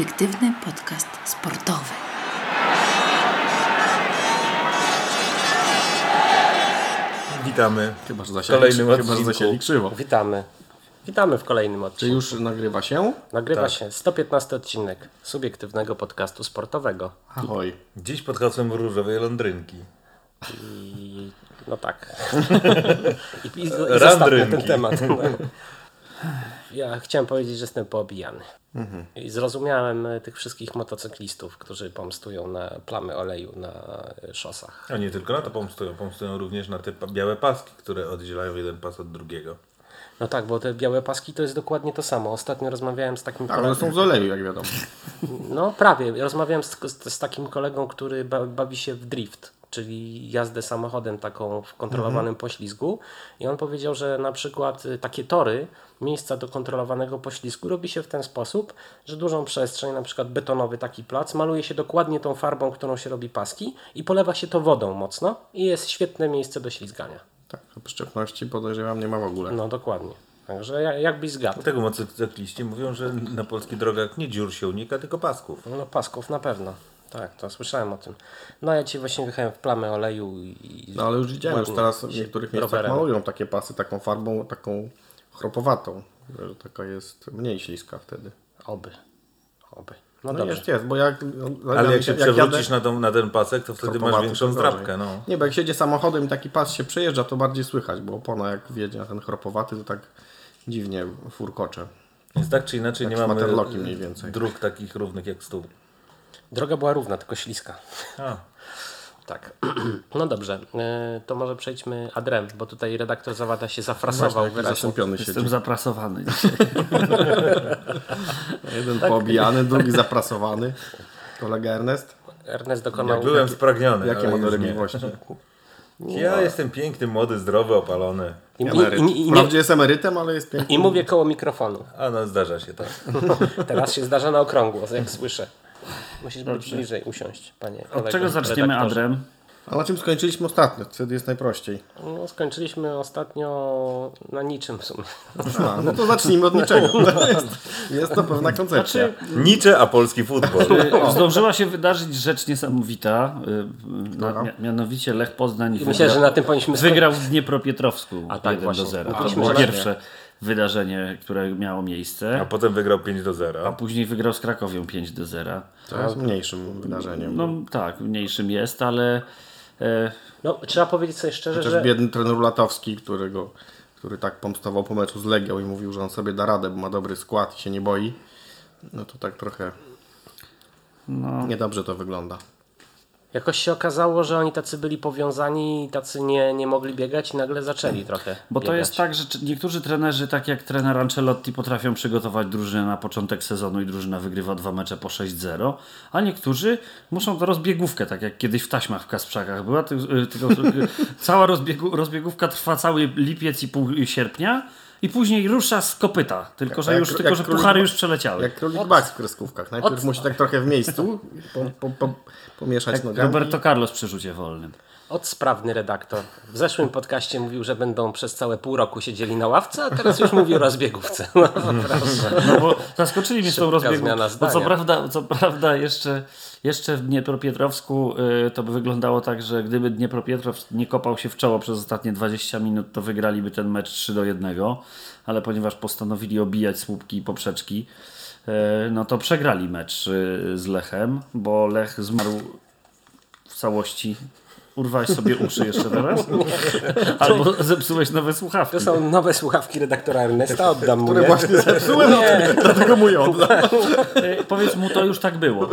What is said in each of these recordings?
Subiektywny podcast sportowy. Witamy. Chyba, że w kolejnym chyba, że krzywo. Witamy. Witamy w kolejnym Czy odcinku. już nagrywa się? Nagrywa Tak. się 115 odcinek subiektywnego podcastu sportowego. Ahoj. Dziś pod hasłem różowej lądrynki. I no tak. I, i, i ten temat. Ja chciałem powiedzieć, że jestem poobijany. I zrozumiałem e, tych wszystkich motocyklistów, którzy pomstują na plamy oleju na e, szosach. A nie tylko na to pomstują, pomstują również na te białe paski, które oddzielają jeden pas od drugiego. No tak, bo te białe paski to jest dokładnie to samo. Ostatnio rozmawiałem z takim Tak, one kolegą. są z oleju, jak wiadomo. No, No prawie. Rozmawiałem z, z, z takim kolegą, który ba, bawi się w drift, czyli jazdę samochodem taką w kontrolowanym poślizgu. I on powiedział, że na przykład y, takie tory, miejsca do kontrolowanego poślizgu robi się w ten sposób, że dużą przestrzeń, na przykład betonowy taki plac, maluje się dokładnie tą farbą, którą się robi paski i polewa się to wodą mocno i jest świetne miejsce do ślizgania. Tak, przyczepności podejrzewam nie ma w ogóle. No dokładnie. Także ja- jakbyś zgadł. Dlatego motocykliści mówią, że na polskich drogach nie dziur się unika, tylko pasków. No pasków na pewno. Tak, to słyszałem o tym. No ja ci właśnie wyjechałem w plamę oleju i... No ale już widziałem, już teraz w niektórych miejscach rowerem. malują takie pasy taką farbą, taką chropowatą, że taka jest mniej śliska wtedy. Oby. Oby. No, No dobrze. jest, jest, bo jak... Ale jak się jadę- przewrócisz na, tą, na ten pasek, to wtedy masz większą zdrabkę. No. Nie, bo jak siedzie samochodem i taki pas się przejeżdża, to bardziej słychać, bo opona jak wjedzie na ten chropowaty, to tak dziwnie furkocze. Więc tak czy inaczej Jak nie mamy mniej więcej. dróg takich równych jak stół. Droga była równa, tylko śliska. A, Tak. No dobrze. e, To może przejdźmy adrem, bo tutaj redaktor Zawada się zafrasował wyraźnie. zastąpiony siedzi. Jestem zaprasowany dzisiaj. Jeden poobijany, drugi zaprasowany. Kolega Ernest? Ernest dokonał... jak byłem spragniony. Jakie ma dolegliwości? Ja jestem piękny, młody, zdrowy, opalony. I, i, Emeryt. i, i, nie, Wprawdzie jest emerytem, ale jest piękny. I mówię koło mikrofonu. A no, zdarza się tak. Teraz się zdarza na okrągło, jak słyszę. Musisz być bliżej usiąść, panie Od kolego czego zaczniemy redaktorze. adrem? A na czym skończyliśmy ostatnio? Wtedy jest najprościej. No, skończyliśmy ostatnio na niczym w sumie. A, no to zacznijmy od niczego. To jest, jest to pewna koncepcja. Nicze, a polski futbol. Zdążyła się wydarzyć rzecz niesamowita. y, Na, mia- mianowicie Lech Poznań I myślę, że na tym powinniśmy wygrał w Dniepropietrowsku A tak, 1 właśnie. do 0. To Mówiliśmy, było pierwsze wydarzenie, które miało miejsce. A potem wygrał 5 do A 0. później wygrał z Krakowią 5 do 0. To jest mniejszym wydarzeniem. No tak, mniejszym jest, ale e, No, trzeba powiedzieć sobie szczerze, Też że biedny trener Latowski, którego, który tak pomstował po meczu z Legią i mówił, że on sobie da radę, bo ma dobry skład i się nie boi. No to tak trochę no, niedobrze to wygląda. Jakoś się okazało, że oni tacy byli powiązani i tacy nie, nie mogli biegać i nagle zaczęli trochę Bo to biegać. jest tak, że niektórzy trenerzy, tak jak trener Ancelotti, potrafią przygotować drużynę na początek sezonu i drużyna wygrywa dwa mecze po 6-0, a niektórzy muszą to rozbiegówkę, tak jak kiedyś w taśmach w Kasprzakach była, ty- tylko y, cała rozbiegu, rozbiegówka trwa cały lipiec i pół sierpnia i później rusza z kopyta, tylko że, Jak- już, jak tylko, że królik- puchary już przeleciały. Jak królik Max w kreskówkach. Najpierw musi tak trochę w miejscu po, po, po, pomieszać Jak nogami. Roberto Carlos przy rzucie wolnym. Odsprawny redaktor. W zeszłym podcaście mówił, że będą przez całe pół roku siedzieli na ławce, a teraz już mówi o rozbiegówce. No. No bo zaskoczyli mnie z tą rozbiegówką. Bo co prawda, co prawda jeszcze, jeszcze w Dniepropietrowsku y, to by wyglądało tak, że gdyby Dniepropietrowsk nie kopał się w czoło przez ostatnie 20 minut, to wygraliby ten mecz 3 do 1, ale ponieważ postanowili obijać słupki i poprzeczki, y, no to przegrali mecz y, z Lechem, bo Lech zmarł w całości. Urwałeś sobie uszy jeszcze teraz? Albo zepsułeś nowe słuchawki. To są nowe słuchawki redaktora Ernesta, oddam mu Które je. właśnie zepsułem, dlatego mu je oddam. Y, Powiedz mu, to już tak było.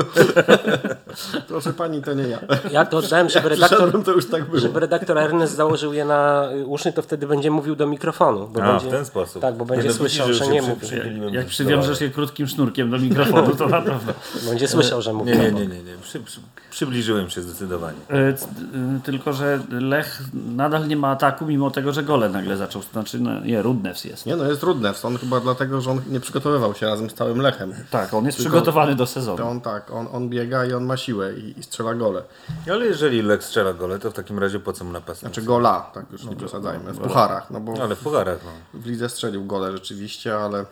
Proszę pani, to nie ja. Ja to oddałem, żeby redaktor, to już tak było. żeby redaktor Ernest założył je na uszy, to wtedy będzie mówił do mikrofonu. Bo A, będzie, w ten sposób. Tak, bo będzie słyszał, że nie mówi. Jak przywiążesz je krótkim sznurkiem do mikrofonu, to na pewno. Będzie słyszał, że mówi. Nie, nie, nie, nie. nie. Przy, przy, przybliżyłem się zdecydowanie. E, e, Tylko, że Lech nadal nie ma ataku, mimo tego, że gole nagle zaczął. Znaczy, no, nie, Rudnews jest. Nie no, jest Rudnews. On chyba dlatego, że on nie przygotowywał się razem z całym Lechem. Tak, on jest Tylko- przygotowany do To sezonu. on tak, on, on biega i on ma siłę i, i strzela gole. Ale jeżeli Lek strzela gole, to w takim razie po co mu napastnik? Czy gola, tak już nie przesadzajmy. W pucharach, no bo Ale w pucharach, no. w lidze strzelił gole rzeczywiście, ale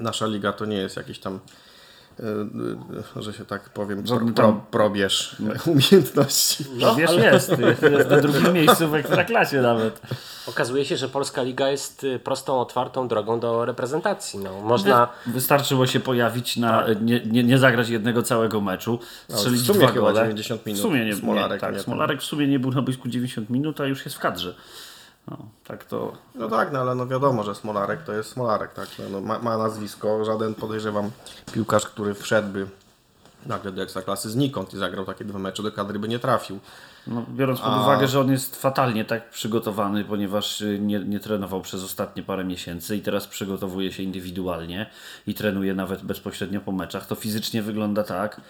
nasza liga to nie jest jakiś tam że się tak powiem, pro, pro, probierz umiejętności. No wiesz, jest, jest, jest na drugim miejscu w ekstraklasie nawet. Okazuje się, że Polska Liga jest y, prostą, otwartą drogą do reprezentacji. No, można... Wystarczyło się pojawić na, nie, nie, nie zagrać jednego całego meczu, strzelić w sumie dwa gole. 90 minut W sumie nie, Smolarek nie, tak, nie- Smolarek w sumie nie był na boisku 90 minut, a już jest w kadrze. No, tak to... No tak, no ale no wiadomo, że Smolarek to jest Smolarek, tak? No, no, ma, ma nazwisko, żaden podejrzewam piłkarz, który wszedłby nagle do Ekstraklasy znikąd i zagrał takie dwa mecze do kadry by nie trafił. No, biorąc pod uwagę, że on jest fatalnie tak przygotowany, ponieważ y, nie, nie trenował przez ostatnie parę miesięcy i teraz przygotowuje się indywidualnie i trenuje nawet bezpośrednio po meczach, to fizycznie wygląda tak,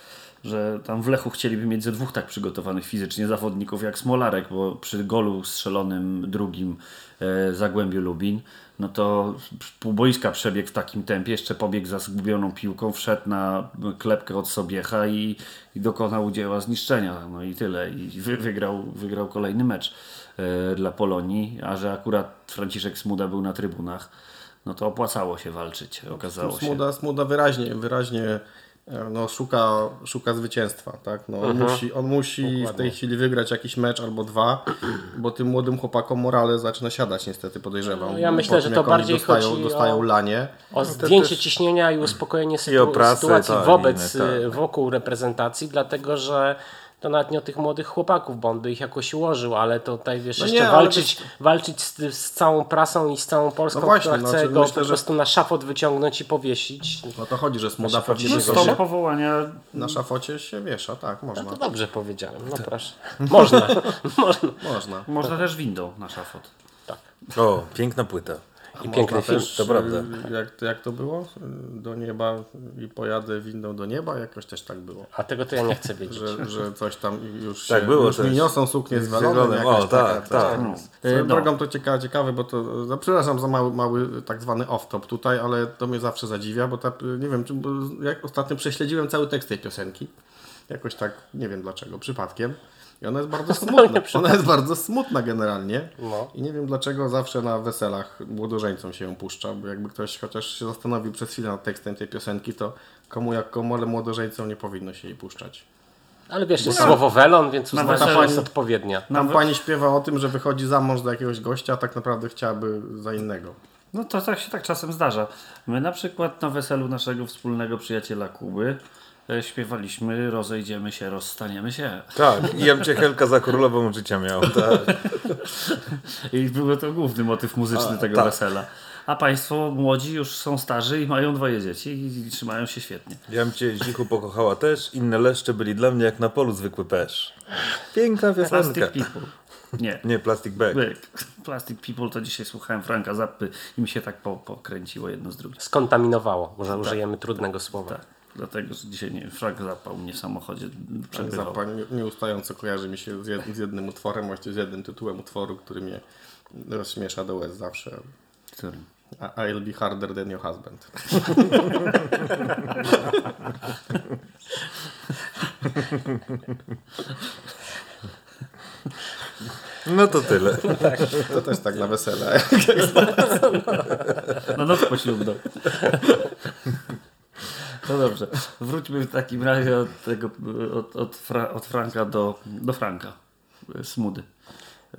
że tam w Lechu chcieliby mieć ze dwóch tak przygotowanych fizycznie zawodników jak Smolarek, bo przy golu strzelonym drugim e, Zagłębiu Lubin, no to pół boiska przebiegł w takim tempie, jeszcze pobiegł za zgubioną piłką, wszedł na klepkę od Sobiecha i, i dokonał dzieła zniszczenia. No i tyle. I wy, wygrał, wygrał kolejny mecz e, dla Polonii, a że akurat Franciszek Smuda był na trybunach, no to opłacało się walczyć, okazało się. Smuda, Smuda wyraźnie, wyraźnie no, szuka, szuka zwycięstwa, tak? No, on musi, on musi w tej chwili wygrać jakiś mecz albo dwa, bo tym młodym chłopakom morale zaczyna siadać niestety, podejrzewam. No, ja myślę, Po że tym, to bardziej dostają, chodzi dostają o- lanie. O zdjęcie ciśnienia i uspokojenie sytu- prasę, sytuacji tak, wobec, inne, tak. y, wokół reprezentacji, dlatego że to nawet nie o tych młodych chłopaków, bo on by ich jakoś ułożył, ale to tutaj wiesz, No jeszcze nie, walczyć, walczyć z, z całą prasą i z całą Polską, No właśnie, która no, chce czyli go myślę, po że- prostu na szafot wyciągnąć i powiesić. No to chodzi, że Smuda pewnie No, się powołania na szafocie się wiesza, tak, można. No to dobrze powiedziałem, no proszę. Można, można. Można. można też windą na szafot. Tak. O, piękna płyta. I piękny film. też, to prawda. y, Jak, jak to było? Do nieba i pojadę windą do nieba? Jakoś też tak było. A tego to ja nie chcę wiedzieć. Że, że coś tam już, Tak się, było już mi niosą suknie z welonem. o, tak, tak. No. E, no. drogą to ciekawe, ciekawe, bo to, no, przepraszam za mały, mały tak zwany off-top tutaj, ale to mnie zawsze zadziwia, bo ta, nie wiem, czy, bo jak ostatnio prześledziłem cały tekst tej piosenki, jakoś tak, nie wiem dlaczego, przypadkiem. I ona jest bardzo smutna. Ona jest bardzo smutna generalnie. No. I nie wiem dlaczego zawsze na weselach młodożeńcom się ją puszcza, bo jakby ktoś chociaż się zastanowił przez chwilę nad tekstem tej piosenki, to komu jak komu, ale młodożeńcom nie powinno się jej puszczać. Ale wiesz, jest słowo welon, więc Na uznałem, że jest odpowiednia. Tam pani śpiewa o tym, że wychodzi za mąż za jakiegoś gościa, a tak naprawdę chciałaby za innego. No to tak się tak czasem zdarza. My na przykład na weselu naszego wspólnego przyjaciela Kuby śpiewaliśmy Rozejdziemy się, rozstaniemy się. Tak, i ja bym cię Helka za królową życia miał. Tak. I był to główny motyw muzyczny tego tak. wesela. A państwo młodzi już są starzy i mają dwoje dzieci i, trzymają się świetnie. Ja bym cię Zdzichu pokochała też. Inne leszcze byli dla mnie jak na polu zwykły pesz. Piękna Plastic piosenka. People. Nie. Nie, Plastic Bag. Byk. Plastic People to dzisiaj słuchałem Franka Zappy i mi się tak po, pokręciło jedno z drugim. Skontaminowało, może użyjemy trudnego słowa. Tak. Dlatego, że dzisiaj nie Zappa u mnie w samochodzie przebywał. Zappa nie- nieustająco kojarzy mi się z, jed, z jednym utworem, właściwie z jednym tytułem utworu, który mnie rozśmiesza do łez zawsze. Którym? I'll be harder than your husband. No to tyle. To też tak na wesele. No noc poślubną. No dobrze. Wróćmy w takim razie od tego, od, od, Fra, od Franka do, do Franka. Smudy.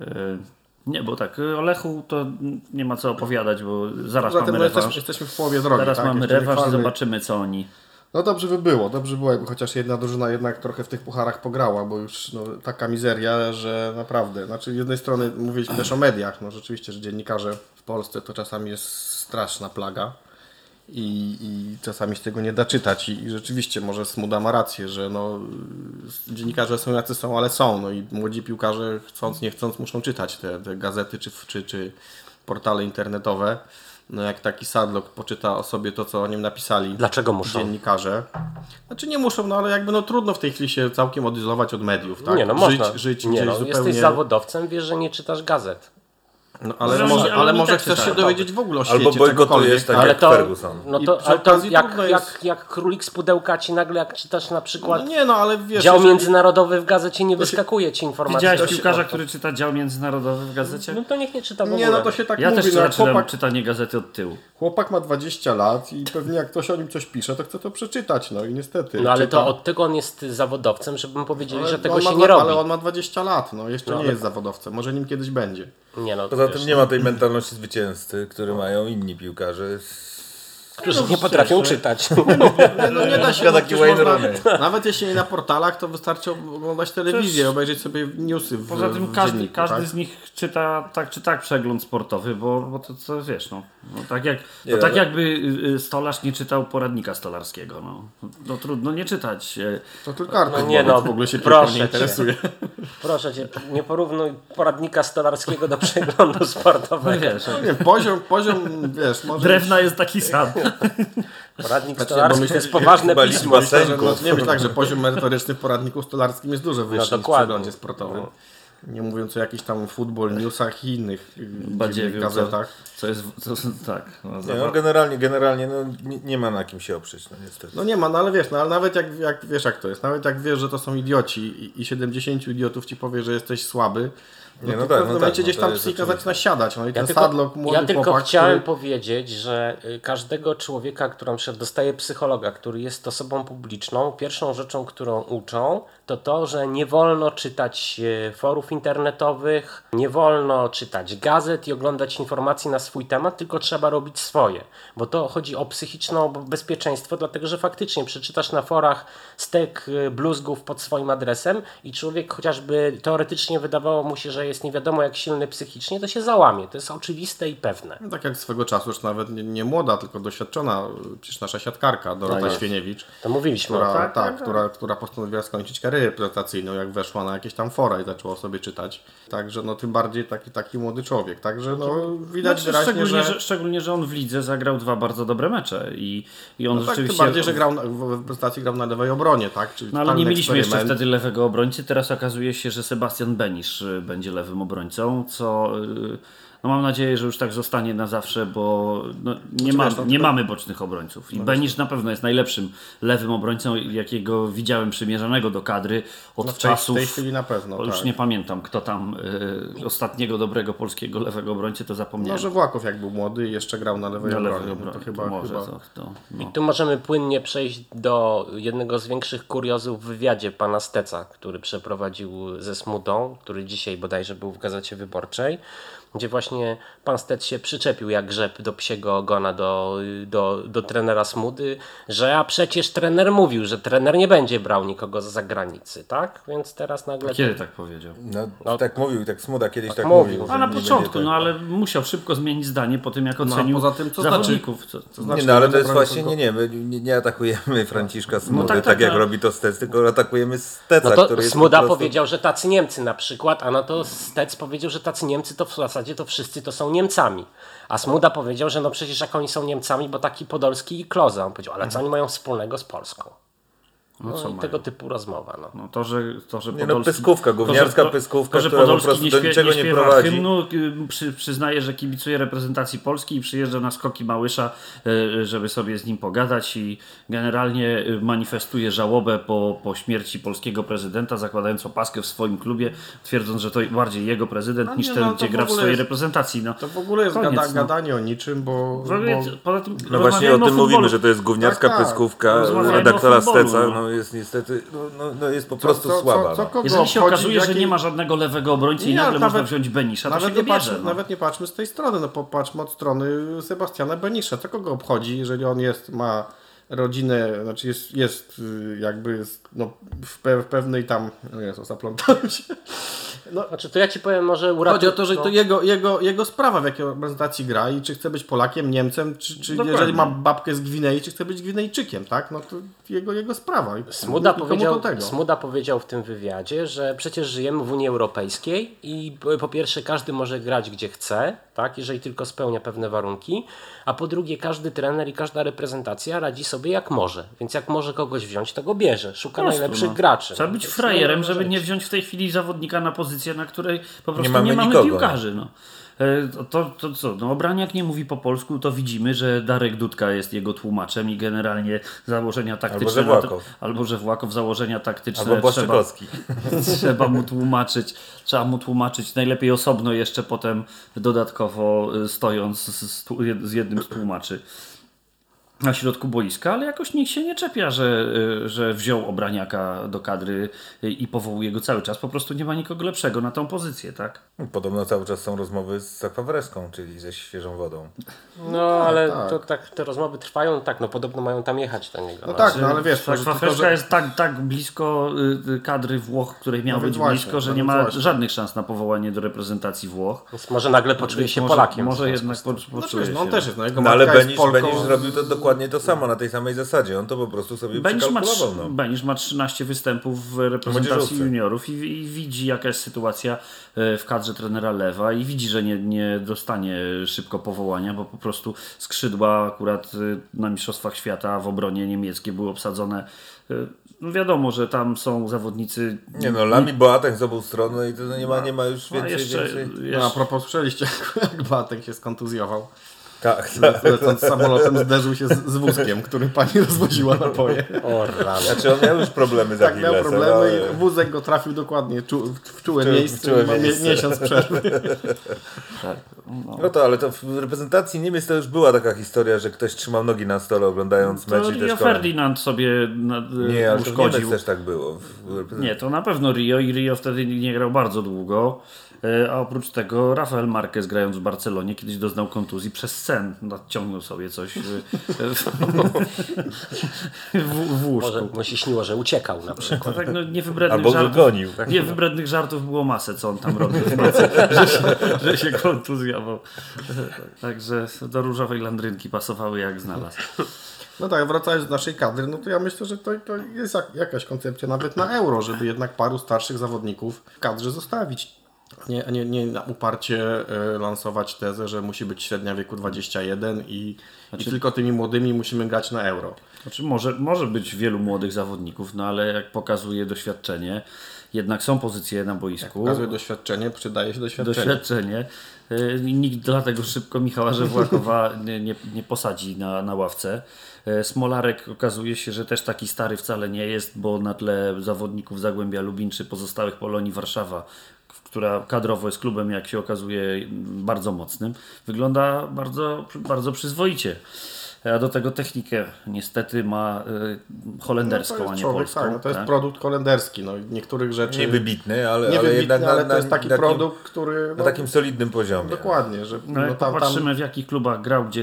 E, Nie, bo tak, o Lechu to nie ma co opowiadać, bo zaraz Zatem mamy no, jesteśmy, rewanż. jesteśmy w połowie drogi. Zaraz tak? mamy Jeszcze rewanż i zobaczymy co oni. No dobrze by było, dobrze by było, jakby chociaż jedna drużyna jednak trochę w tych pucharach pograła, bo już no, taka mizeria, że naprawdę, znaczy z jednej strony mówiliśmy też o mediach, no rzeczywiście, że dziennikarze w Polsce to czasami jest straszna plaga i, i czasami z tego nie da czytać i, i rzeczywiście może Smuda ma rację, że no, dziennikarze są jacy są, ale są, no i młodzi piłkarze chcąc, nie chcąc muszą czytać te, te gazety czy, czy, czy portale internetowe. No jak taki Sadlock poczyta o sobie to, co o nim napisali Dlaczego muszą? dziennikarze. Znaczy nie muszą, no ale jakby no trudno w tej chwili się całkiem odizolować od mediów, tak? Nie no, żyć, można. żyć nie, gdzieś no, zupełnie... Jesteś zawodowcem, wiesz, że nie czytasz gazet. No, ale Może może, ale może tak chcesz się dowiedzieć w ogóle o świecie, Albo bojkotujesz tak ale- jak to, Ferguson. no to, ale to jak, trudno jak, jest- jak królik z pudełka ci nagle, jak czytasz na przykład No nie no, ale wiesz... dział międzynarodowy w gazecie, nie wyskakuje ci informacja. Widziałeś piłkarza, który czyta dział międzynarodowy w gazecie? No to niech nie czyta w ogóle. Nie, no to się tak Ja mówi, też no, chłopak, czytanie gazety od tyłu. chłopak ma 20 lat i pewnie jak ktoś o nim coś pisze, to chce to przeczytać, no i niestety. No ale czyta. to od tego on jest zawodowcem, żeby mu powiedzieli, Ale że tego się ma nie robi. Ale on ma 20 lat, no jeszcze No, nie jest zawodowcem, może nim kiedyś będzie. Nie no, Poza wiesz, tym nie ma tej mentalności zwycięzcy, który mają inni piłkarze. Którzy nie potrafią czytać. No nie da się, no, taki można, nawet jeśli nie na portalach, to wystarczy oglądać telewizję, obejrzeć sobie newsy w Poza tym w każdy, dzienniku, każdy tak? z nich czyta tak czy tak przegląd sportowy, bo, bo to co wiesz, no, no tak, jak, Nie, no, tak ale- jakby y, y, stolarz nie czytał poradnika stolarskiego. No, no trudno nie czytać. e, To tylko Artur No nie no, w ogóle się proszę nie cię. interesuje. Proszę cię, nie porównuj poradnika stolarskiego do przeglądu No sportowego. wiesz, Nie poziom, poziom, wiesz, może... drewna jest taki sam. Poradnik Znaczy, bo stolarski myślę, to jest poważne chyba pismo. Myślę, że, no, nie myślę tak, że poziom merytoryczny w poradniku stolarskim jest dużo wyższy niż w przeglądzie sportowym. Nie mówiąc o jakichś tam football newsach i innych y, Badziewiu, co, gazetach. co jest, co, tak. No, Nie, no, generalnie, generalnie no, nie, nie ma na kim się oprzeć, no niestety. No nie ma, no ale wiesz, no ale nawet jak, jak wiesz jak to jest, nawet jak wiesz, że to są idioci i, i 70 idiotów ci powie, że jesteś słaby, no, Nie, no to tak, w pewnym no tak, momencie no gdzieś to tam psychika oczywiste. zaczyna siadać. No i Ja ten tylko, Sadlock, młody ja tylko chłopak, chciałem który... powiedzieć, że y, każdego człowieka, który na przykład dostaje psychologa, który jest osobą publiczną, pierwszą rzeczą, którą uczą, to to, że nie wolno czytać e, forów internetowych, nie wolno czytać gazet i oglądać informacji na swój temat, tylko trzeba robić swoje. Bo to chodzi o psychiczne bezpieczeństwo, dlatego że faktycznie przeczytasz na forach stek e, bluzgów pod swoim adresem i człowiek chociażby teoretycznie wydawało mu się, że jest nie wiadomo jak silny psychicznie, to się załamie. To jest oczywiste i pewne. No, tak jak swego czasu, już nawet nie, nie młoda, tylko doświadczona, przecież nasza siatkarka Dorota jest. Świeniewicz, To mówiliśmy która, o tym. tak, która, która postanowiła skończyć karierę reprezentacyjną, jak weszła na jakieś tam fora i zaczęła sobie czytać. Także no tym bardziej taki, taki młody człowiek. Także no widać Znaczy, wyraźnie, szczególnie, że... że... szczególnie, że on w lidze zagrał dwa bardzo dobre mecze i, i on No tak, tym rzeczywiście... bardziej, że grał na, w reprezentacji grał na lewej obronie, tak? Czyli No ale nie mieliśmy jeszcze wtedy lewego obrońcy, teraz okazuje się, że Sebastian Benisz y, będzie lewym obrońcą, co y, no mam nadzieję, że już tak zostanie na zawsze, bo no, nie, ma, wiesz, no nie mamy bocznych obrońców. I Benisz na pewno jest najlepszym lewym obrońcą, jakiego widziałem przymierzanego do kadry od No w tej, w czasów... tej chwili na pewno, bo już tak. nie pamiętam, kto tam y, ostatniego dobrego polskiego lewego obrońcy, to zapomniałem. No, że Właków jak był młody i jeszcze grał na lewej obronie, lewym no to obronie, chyba, to może chyba... to, to, no. Tu możemy płynnie przejść do jednego z większych kuriozów w wywiadzie pana Steca, który przeprowadził ze Smudą, który dzisiaj bodajże był w Gazecie Wyborczej, gdzie właśnie pan Stec się przyczepił jak grzeb do psiego ogona do, do, do trenera Smudy, że a przecież trener mówił, że trener nie będzie brał nikogo z zagranicy, tak? Więc teraz nagle... Kiedy tak powiedział? No, tak mówił, tak Smuda kiedyś tak, mówił. mówił. A na początku, tak. no ale musiał szybko zmienić zdanie po tym, jak No, ocenił poza tym, co znaczy- zawodników. Co, co znaczy, Nie, no ale to jest właśnie, nie, nie, my nie, nie atakujemy Franciszka Smudy, tak, tak, tak, jak tak. robi to Stec, tylko atakujemy Steca, No to który jest Smuda po prostu... powiedział, że tacy Niemcy na przykład, a no to Stec powiedział, że tacy Niemcy to w zasadzie to wszyscy to są Niemcami. A Smuda powiedział, że no przecież jak oni są Niemcami, bo taki Podolski i Kloza. On powiedział, ale co oni mają wspólnego z Polską? No, co i mają? tego typu rozmowa. No. No to, że, to, że Nie, no, Podolski- pyskówka, gówniarska to, że- pyskówka, to, że która po Podolski prostu nie, do śpie, niczego nie nie śpiewa prowadzi. hymnu, y, przy, przyznaje, że kibicuje reprezentacji Polski i przyjeżdża na skoki Małysza, y, żeby sobie z nim pogadać i generalnie y, manifestuje żałobę po, po śmierci polskiego prezydenta, zakładając opaskę w swoim klubie, twierdząc, że to bardziej jego prezydent niż nie, ten, no, gdzie gra w swojej jest- reprezentacji. No. To w ogóle jest Koniec, gada, no. gadanie o niczym, bo... Bo... poza tym No właśnie o tym mówimy, że to jest gówniarska Tak, tak. pyskówka redaktora Steca, no. No jest niestety, no, no, no jest po Co- prostu co- słaba. Co, co no. Jeżeli się okazuje, że nie ma żadnego lewego obrońcy i Nie, nagle ale można nawet- wziąć Benisza, to Nawet się nie, bierze. No. nawet nie patrzmy z tej strony, no popatrzmy od strony Sebastiana Benisza. Co kogo obchodzi, jeżeli on jest, ma rodzinę, znaczy jest, jest y, jakby jest, no, w, pe, w pewnej tam, no Jezu, zaplątałem się. No, Znaczy to ja ci powiem może uratuj... Chodzi o to, że no. to jego, jego, jego sprawa, w jakiej reprezentacji gra i czy chce być Polakiem, Niemcem, czy, czy Dokładnie. jeżeli ma babkę z Gwinei, czy chce być Gwinejczykiem, tak? No to jego, jego sprawa. I Smuda powiedział? Smuda powiedział w tym wywiadzie, że przecież żyjemy w Unii Europejskiej i po- pierwsze każdy może grać gdzie chce, tak, jeżeli tylko spełnia pewne warunki, a po drugie każdy trener i każda reprezentacja radzi sobie jak może. Więc jak może kogoś wziąć, to go bierze. Szuka najlepszych no. graczy. Trzeba No, być frajerem, żeby nie wziąć w tej chwili zawodnika na pozycję, na której po prostu nie mamy mamy, nikogo. piłkarzy. No. E, To, to, co, no Obraniak nie mówi po polsku, to widzimy, że Darek Dudka jest jego tłumaczem i generalnie założenia taktyczne... że Włakow. Albo że Włakow założenia taktyczne Albo trzeba, trzeba mu tłumaczyć, trzeba mu tłumaczyć najlepiej osobno jeszcze potem dodatkowo y, stojąc z, z jednym z tłumaczy na środku boiska, ale jakoś nikt się nie czepia, że, y, że wziął Obraniaka do kadry i powołuje go cały czas. Po prostu nie ma nikogo lepszego na tą pozycję, tak? Podobno cały czas są rozmowy z Zakwawreską, czyli ze świeżą wodą. No ale tak. to tak te rozmowy trwają, tak, no podobno mają tam jechać do niego. No tak, no ale wiesz, tylko, Fafeszka że- jest tak, tak blisko y, y, kadry Włoch, której miał No być właśnie, blisko, że no nie ma właśnie. żadnych szans na powołanie do reprezentacji Włoch. Więc może nagle poczuje się może, Polakiem. Może jednak po, No, poczuje wiesz, no on się. też jest, no jego No ale matka jest Benisz, Polką. Benisz zrobił to dokładnie to samo, na tej samej zasadzie. On to po prostu sobie Benisz ma, No. Benisz ma 13 występów w reprezentacji juniorów i, i widzi jaka jest sytuacja e, w kadrze trenera Lewa i widzi, że nie, nie dostanie szybko powołania, bo po prostu skrzydła akurat e, na Mistrzostwach Świata w obronie niemieckie były obsadzone. e, No wiadomo, że tam są zawodnicy. Nie no, Lami Boateng z obu stron no i to nie ma, nie ma już A więcej... jeszcze, więcej... No, a jeszcze, propos, słyszeliście, jak Batek się skontuzjował. Tak, tak. Lecąc samolotem zderzył się z, z wózkiem, który pani rozwoziła napoje. O rany. Znaczy on miał już problemy z Tak, miał Achillesem, problemy ale- i wózek go trafił dokładnie czu, w czułe W czułe- w miejsce czułe miejsce. miesiąc przerwy. tak, no. No to, ale to w reprezentacji Niemiec to już była taka historia, że ktoś trzymał nogi na stole oglądając To mecz i Rio też. Ferdinand sobie na, Nie, ale to w Niemiec uszkodził. też tak było. Nie, to na pewno Rio i Rio wtedy nie grał bardzo długo. E, A oprócz tego Rafael Marquez grając w Barcelonie kiedyś doznał kontuzji przez sen. Nadciągnął sobie coś e, w, w, w łóżku. Może mu się śniło, że uciekał na przykład. To tak no, niewybrednych Albo żartów, gonił. niewybrednych żartów było masę, co on tam robił w pracy, że się, że się kontuzjował. Także do różowej landrynki pasowały jak znalazł. No tak, wracając do naszej kadry, no to ja myślę, że to, to jest jak, jakaś koncepcja nawet na euro, żeby jednak paru starszych zawodników w kadrze zostawić. Nie, nie, nie na uparcie e, lansować tezę, że musi być średnia wieku 21 i, i tylko tymi młodymi musimy grać na euro. Znaczy może, może być wielu młodych zawodników, no ale jak pokazuje doświadczenie, jednak są pozycje na boisku. Pokazuje doświadczenie, przydaje się doświadczenie. doświadczenie. Y, Nikt dlatego szybko Michała Żewłakowa nie, nie, nie posadzi na, na ławce. Y, Smolarek okazuje się, że też taki stary wcale nie jest, bo na tle zawodników Zagłębia Lubin czy pozostałych Polonii Warszawa, która kadrowo jest klubem, jak się okazuje, bardzo mocnym, wygląda bardzo, bardzo przyzwoicie. A do tego technikę niestety ma y, holenderską, to a nie człowiek, polską. tak, no to jest tak? produkt holenderski. No, niektórych rzeczy Nie wybitny, ale, nie ale wybitny, jednak na, ale na, to jest taki takim, produkt, który... na No, takim solidnym poziomie. Dokładnie, że No, no, tam, tam, popatrzymy w jakich klubach grał, gdzie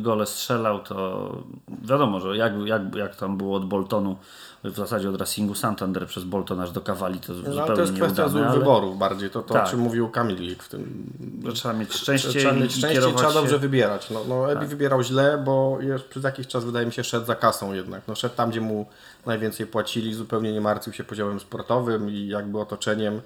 gole strzelał, to wiadomo, że jak, jak, jak tam było od Boltonu, w zasadzie od Racingu Santander przez Bolton aż do Kawali, to no, zupełnie ale to jest kwestia złych ale wyborów bardziej, to, to Tak. o czym mówił Kamilik w tym że trzeba mieć szczęście Trzeba i, mieć szczęście i kierować trzeba się. Tak. dobrze wybierać. No, no Ebi wybierał źle, bo już przez jakiś czas wydaje mi się szedł za kasą jednak. No, szedł tam, gdzie mu najwięcej płacili, zupełnie nie martwił się poziomem sportowym i jakby otoczeniem.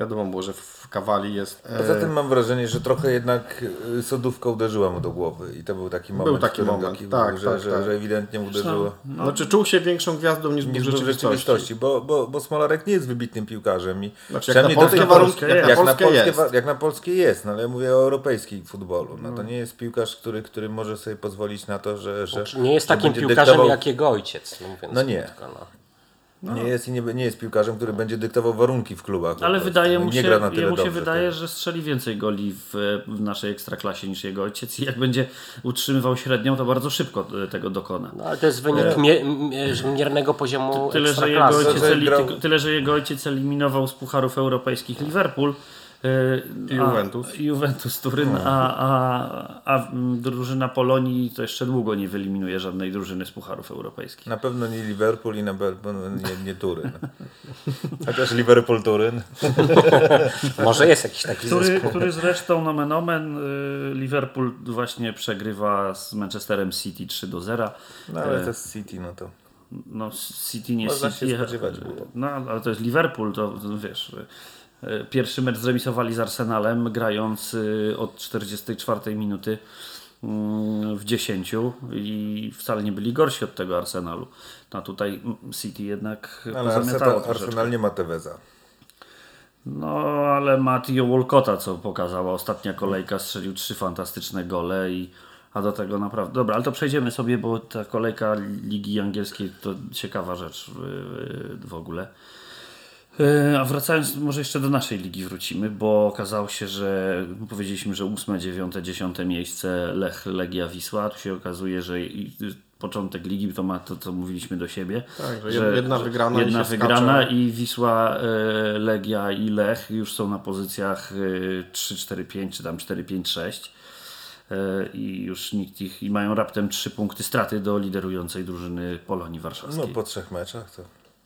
Wiadomo było, że w Kawali jest... e, Poza tym mam wrażenie, że trochę jednak y, sodówka uderzyła mu do głowy i to był taki moment, taki w którym moment, taki tak, był, że, tak, że, tak. że ewidentnie mu uderzyło. No, Znaczy czuł się większą gwiazdą niż, Niż był był w rzeczywistości, bo, bo, bo Smolarek nie jest wybitnym piłkarzem. I Znaczy, jak na polskie tej warunki, pory- jak na jak, na polskie polskie, jest. jak na polskie jest, no ale ja mówię o europejskim futbolu. No, to nie jest piłkarz, który, który może sobie pozwolić na to, że, że Znaczy, nie jest takim piłkarzem dyktował- jak jego ojciec. No, No nie. krótko, no. Nie jest i nie, nie jest piłkarzem, który będzie dyktował warunki w klubach. Ale wydaje No mu nie się, gra jemu się wydaje, tak. że strzeli więcej goli w, w naszej ekstraklasie niż jego ojciec i jak będzie utrzymywał średnią, to bardzo szybko e, tego dokona. No, ale to jest wynik mie- miernego poziomu Tyle że, jego ekstraklasy. ojciec, tyle, że jego ojciec eliminował z pucharów europejskich Liverpool. I a- Juventus. i Juventus Turyn, a, a, a drużyna Polonii to jeszcze długo nie wyeliminuje żadnej drużyny z pucharów europejskich. Na pewno nie Liverpool i na pewno nie, nie Turyn. Chociaż Liverpool Turyn. Może jest jakiś taki Który, zespół. który zresztą nomen omen y, Liverpool właśnie przegrywa z Manchesterem City 3 do 0. No ale to jest City, no to. No City nie Można City. się spodziewać było. No ale to jest Liverpool, to to wiesz. Y, Pierwszy mecz zremisowali z Arsenalem, grając y, od 44 minuty mm, w 10 i wcale nie byli gorsi od tego Arsenalu. No tutaj City jednak Ale Arsenal. Arsenal nie ma Teveza. No, ale Matthew Walcota, co pokazała ostatnia kolejka, strzelił trzy fantastyczne gole i a do tego naprawdę. Dobra, ale to przejdziemy sobie, bo ta kolejka Ligi Angielskiej to ciekawa rzecz w ogóle. E, A wracając, może jeszcze do naszej ligi wrócimy, bo okazało się, że powiedzieliśmy, że 8, 9, 10 miejsce Lech, Legia, Wisła. Tu się okazuje, że i- początek ligi to ma to, co mówiliśmy do siebie. Tak, że jedna wygrana i jedna się wygrana skacze. i Wisła, e, Legia i Lech już są na pozycjach e, 3, 4, 5 czy tam 4, 5, 6. E, I już nikt ich i mają raptem 3 punkty straty do liderującej drużyny Polonii No Warszawskiej. po trzech meczach to...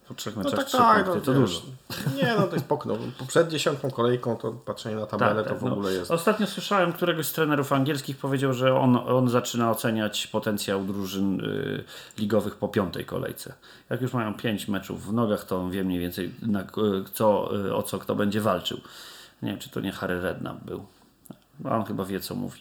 po trzech No meczach tak, 3 tak, punkty, no, to wiesz, dużo. Nie, no to jest spoko. No, przed dziesiątą kolejką to patrzenie na tabelę to w no. ogóle jest. Ostatnio słyszałem, któregoś z trenerów angielskich powiedział, że on, on zaczyna oceniać potencjał drużyn y, ligowych po piątej kolejce. Jak już mają pięć meczów w nogach, to on wie mniej więcej na, y, co, y, o co kto będzie walczył. Nie wiem, czy to nie Harry Redknapp był. No, on chyba wie, co mówi.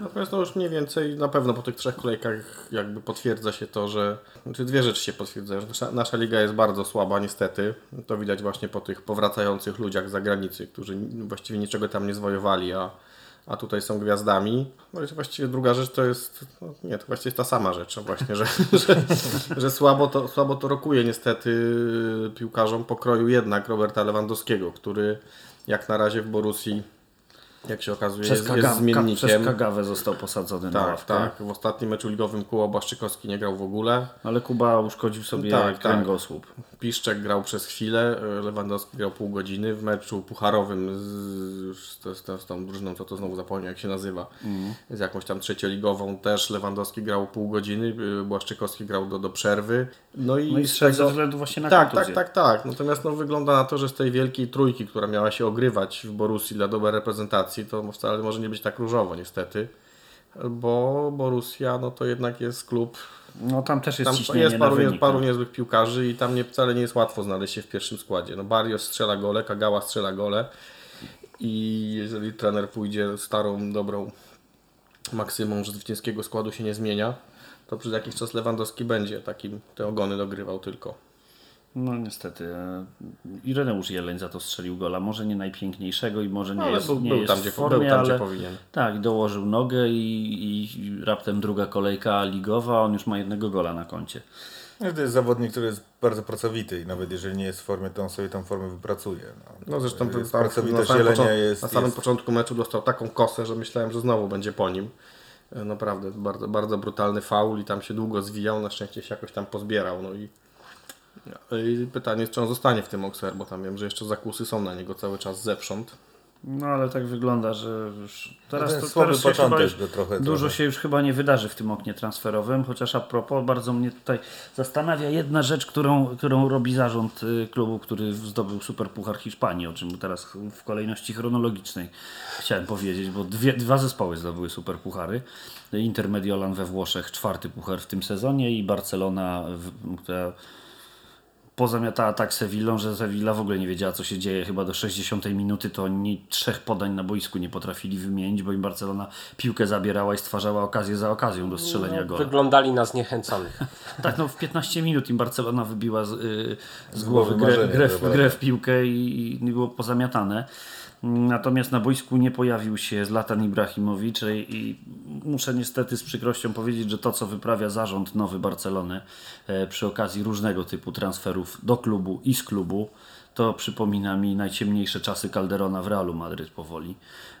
Natomiast no już mniej więcej na pewno po tych trzech kolejkach jakby potwierdza się to, że znaczy dwie rzeczy się potwierdzają, nasza, nasza liga jest bardzo słaba niestety. To widać właśnie po tych powracających ludziach z zagranicy, którzy właściwie niczego tam nie zwojowali, a, a tutaj są gwiazdami. No i właściwie druga rzecz to jest, no nie, to właściwie jest ta sama rzecz właśnie, że, że, że słabo, to, słabo to rokuje niestety piłkarzom pokroju jednak Roberta Lewandowskiego, który jak na razie w Borussii jak się okazuje, Przez, jest, Kaga- jest Ka- zmiennikiem. przez Kagawę został posadzony na Tak, ławkę. tak. W ostatnim meczu ligowym Kuba Błaszczykowski nie grał w ogóle. Ale Kuba uszkodził sobie Tak, tak, tak. kręgosłup. Piszczek grał przez chwilę, Lewandowski grał pół godziny. W meczu pucharowym z, z, z, z tą drużyną, co to znowu zapomniał jak się nazywa, Mhm. z jakąś tam trzecioligową też Lewandowski grał pół godziny, Błaszczykowski grał do, do przerwy. No i, No i ze tego- względu właśnie na tak, kontuzję. tak, tak, tak. Natomiast no, wygląda na to, że z tej wielkiej trójki, która miała się ogrywać w Borussii dla dobrej reprezentacji, to wcale może nie być tak różowo niestety. Bo Borussia no to jednak jest klub No tam też jest tam ciśnienie jest paru, wynik. jest paru no. niezłych piłkarzy i tam nie, wcale nie jest łatwo znaleźć się w pierwszym składzie. No Barrios strzela gole, Kagawa strzela gole i jeżeli trener pójdzie starą, dobrą maksymą, że zwycięskiego składu się nie zmienia, to przez jakiś czas Lewandowski będzie takim te ogony dogrywał tylko. No niestety. Ireneusz Jeleń za to strzelił gola. Może nie najpiękniejszego i może nie No, ale jest, był, nie był, jest tam, gdzie, w formie, był tam, ale gdzie powinien. tak, dołożył nogę i, i raptem druga kolejka ligowa, on już ma jednego gola na koncie. No, to jest zawodnik, który jest bardzo pracowity i nawet jeżeli nie jest w formie, to on sobie tą formę wypracuje. No, No zresztą Jest tam, na, pracowitość Jelenia początku, jest... na samym jest początku meczu dostał taką kosę, że myślałem, że znowu będzie po nim. E, Naprawdę bardzo, bardzo brutalny faul i tam się długo zwijał, na szczęście się jakoś tam pozbierał. No i, i pytanie czy on zostanie w tym Auxerre, bo tam wiem, że jeszcze zakusy są na niego cały czas zewsząd. No ale tak wygląda, że już teraz, ten to, słaby teraz się chyba początek już trochę- dużo trochę. się już chyba nie wydarzy w tym oknie transferowym, chociaż a propos bardzo mnie tutaj zastanawia jedna rzecz, którą, którą robi zarząd y, klubu, który zdobył Super Puchar Hiszpanii, o czym teraz w kolejności chronologicznej chciałem powiedzieć, bo dwie, dwa zespoły zdobyły Super Puchary. Inter Mediolan we Włoszech, czwarty puchar w tym sezonie i Barcelona, w, która pozamiatała tak Sewillą, że Sevilla w ogóle nie wiedziała, co się dzieje. Chyba do 60 minuty to oni trzech podań na boisku nie potrafili wymienić, bo im Barcelona piłkę zabierała i stwarzała okazję za okazją do strzelenia gola. Wyglądali na zniechęconych. Tak, no w 15 minut im Barcelona wybiła z, y, z głowy głowy grę, grę, w, grę w piłkę i, i było pozamiatane. Natomiast na boisku nie pojawił się Zlatan Ibrahimowicz i, muszę niestety z przykrością powiedzieć, że to co wyprawia zarząd nowy Barcelony e, przy okazji różnego typu transferów do klubu i z klubu, to przypomina mi najciemniejsze czasy Calderona w Realu Madryt powoli,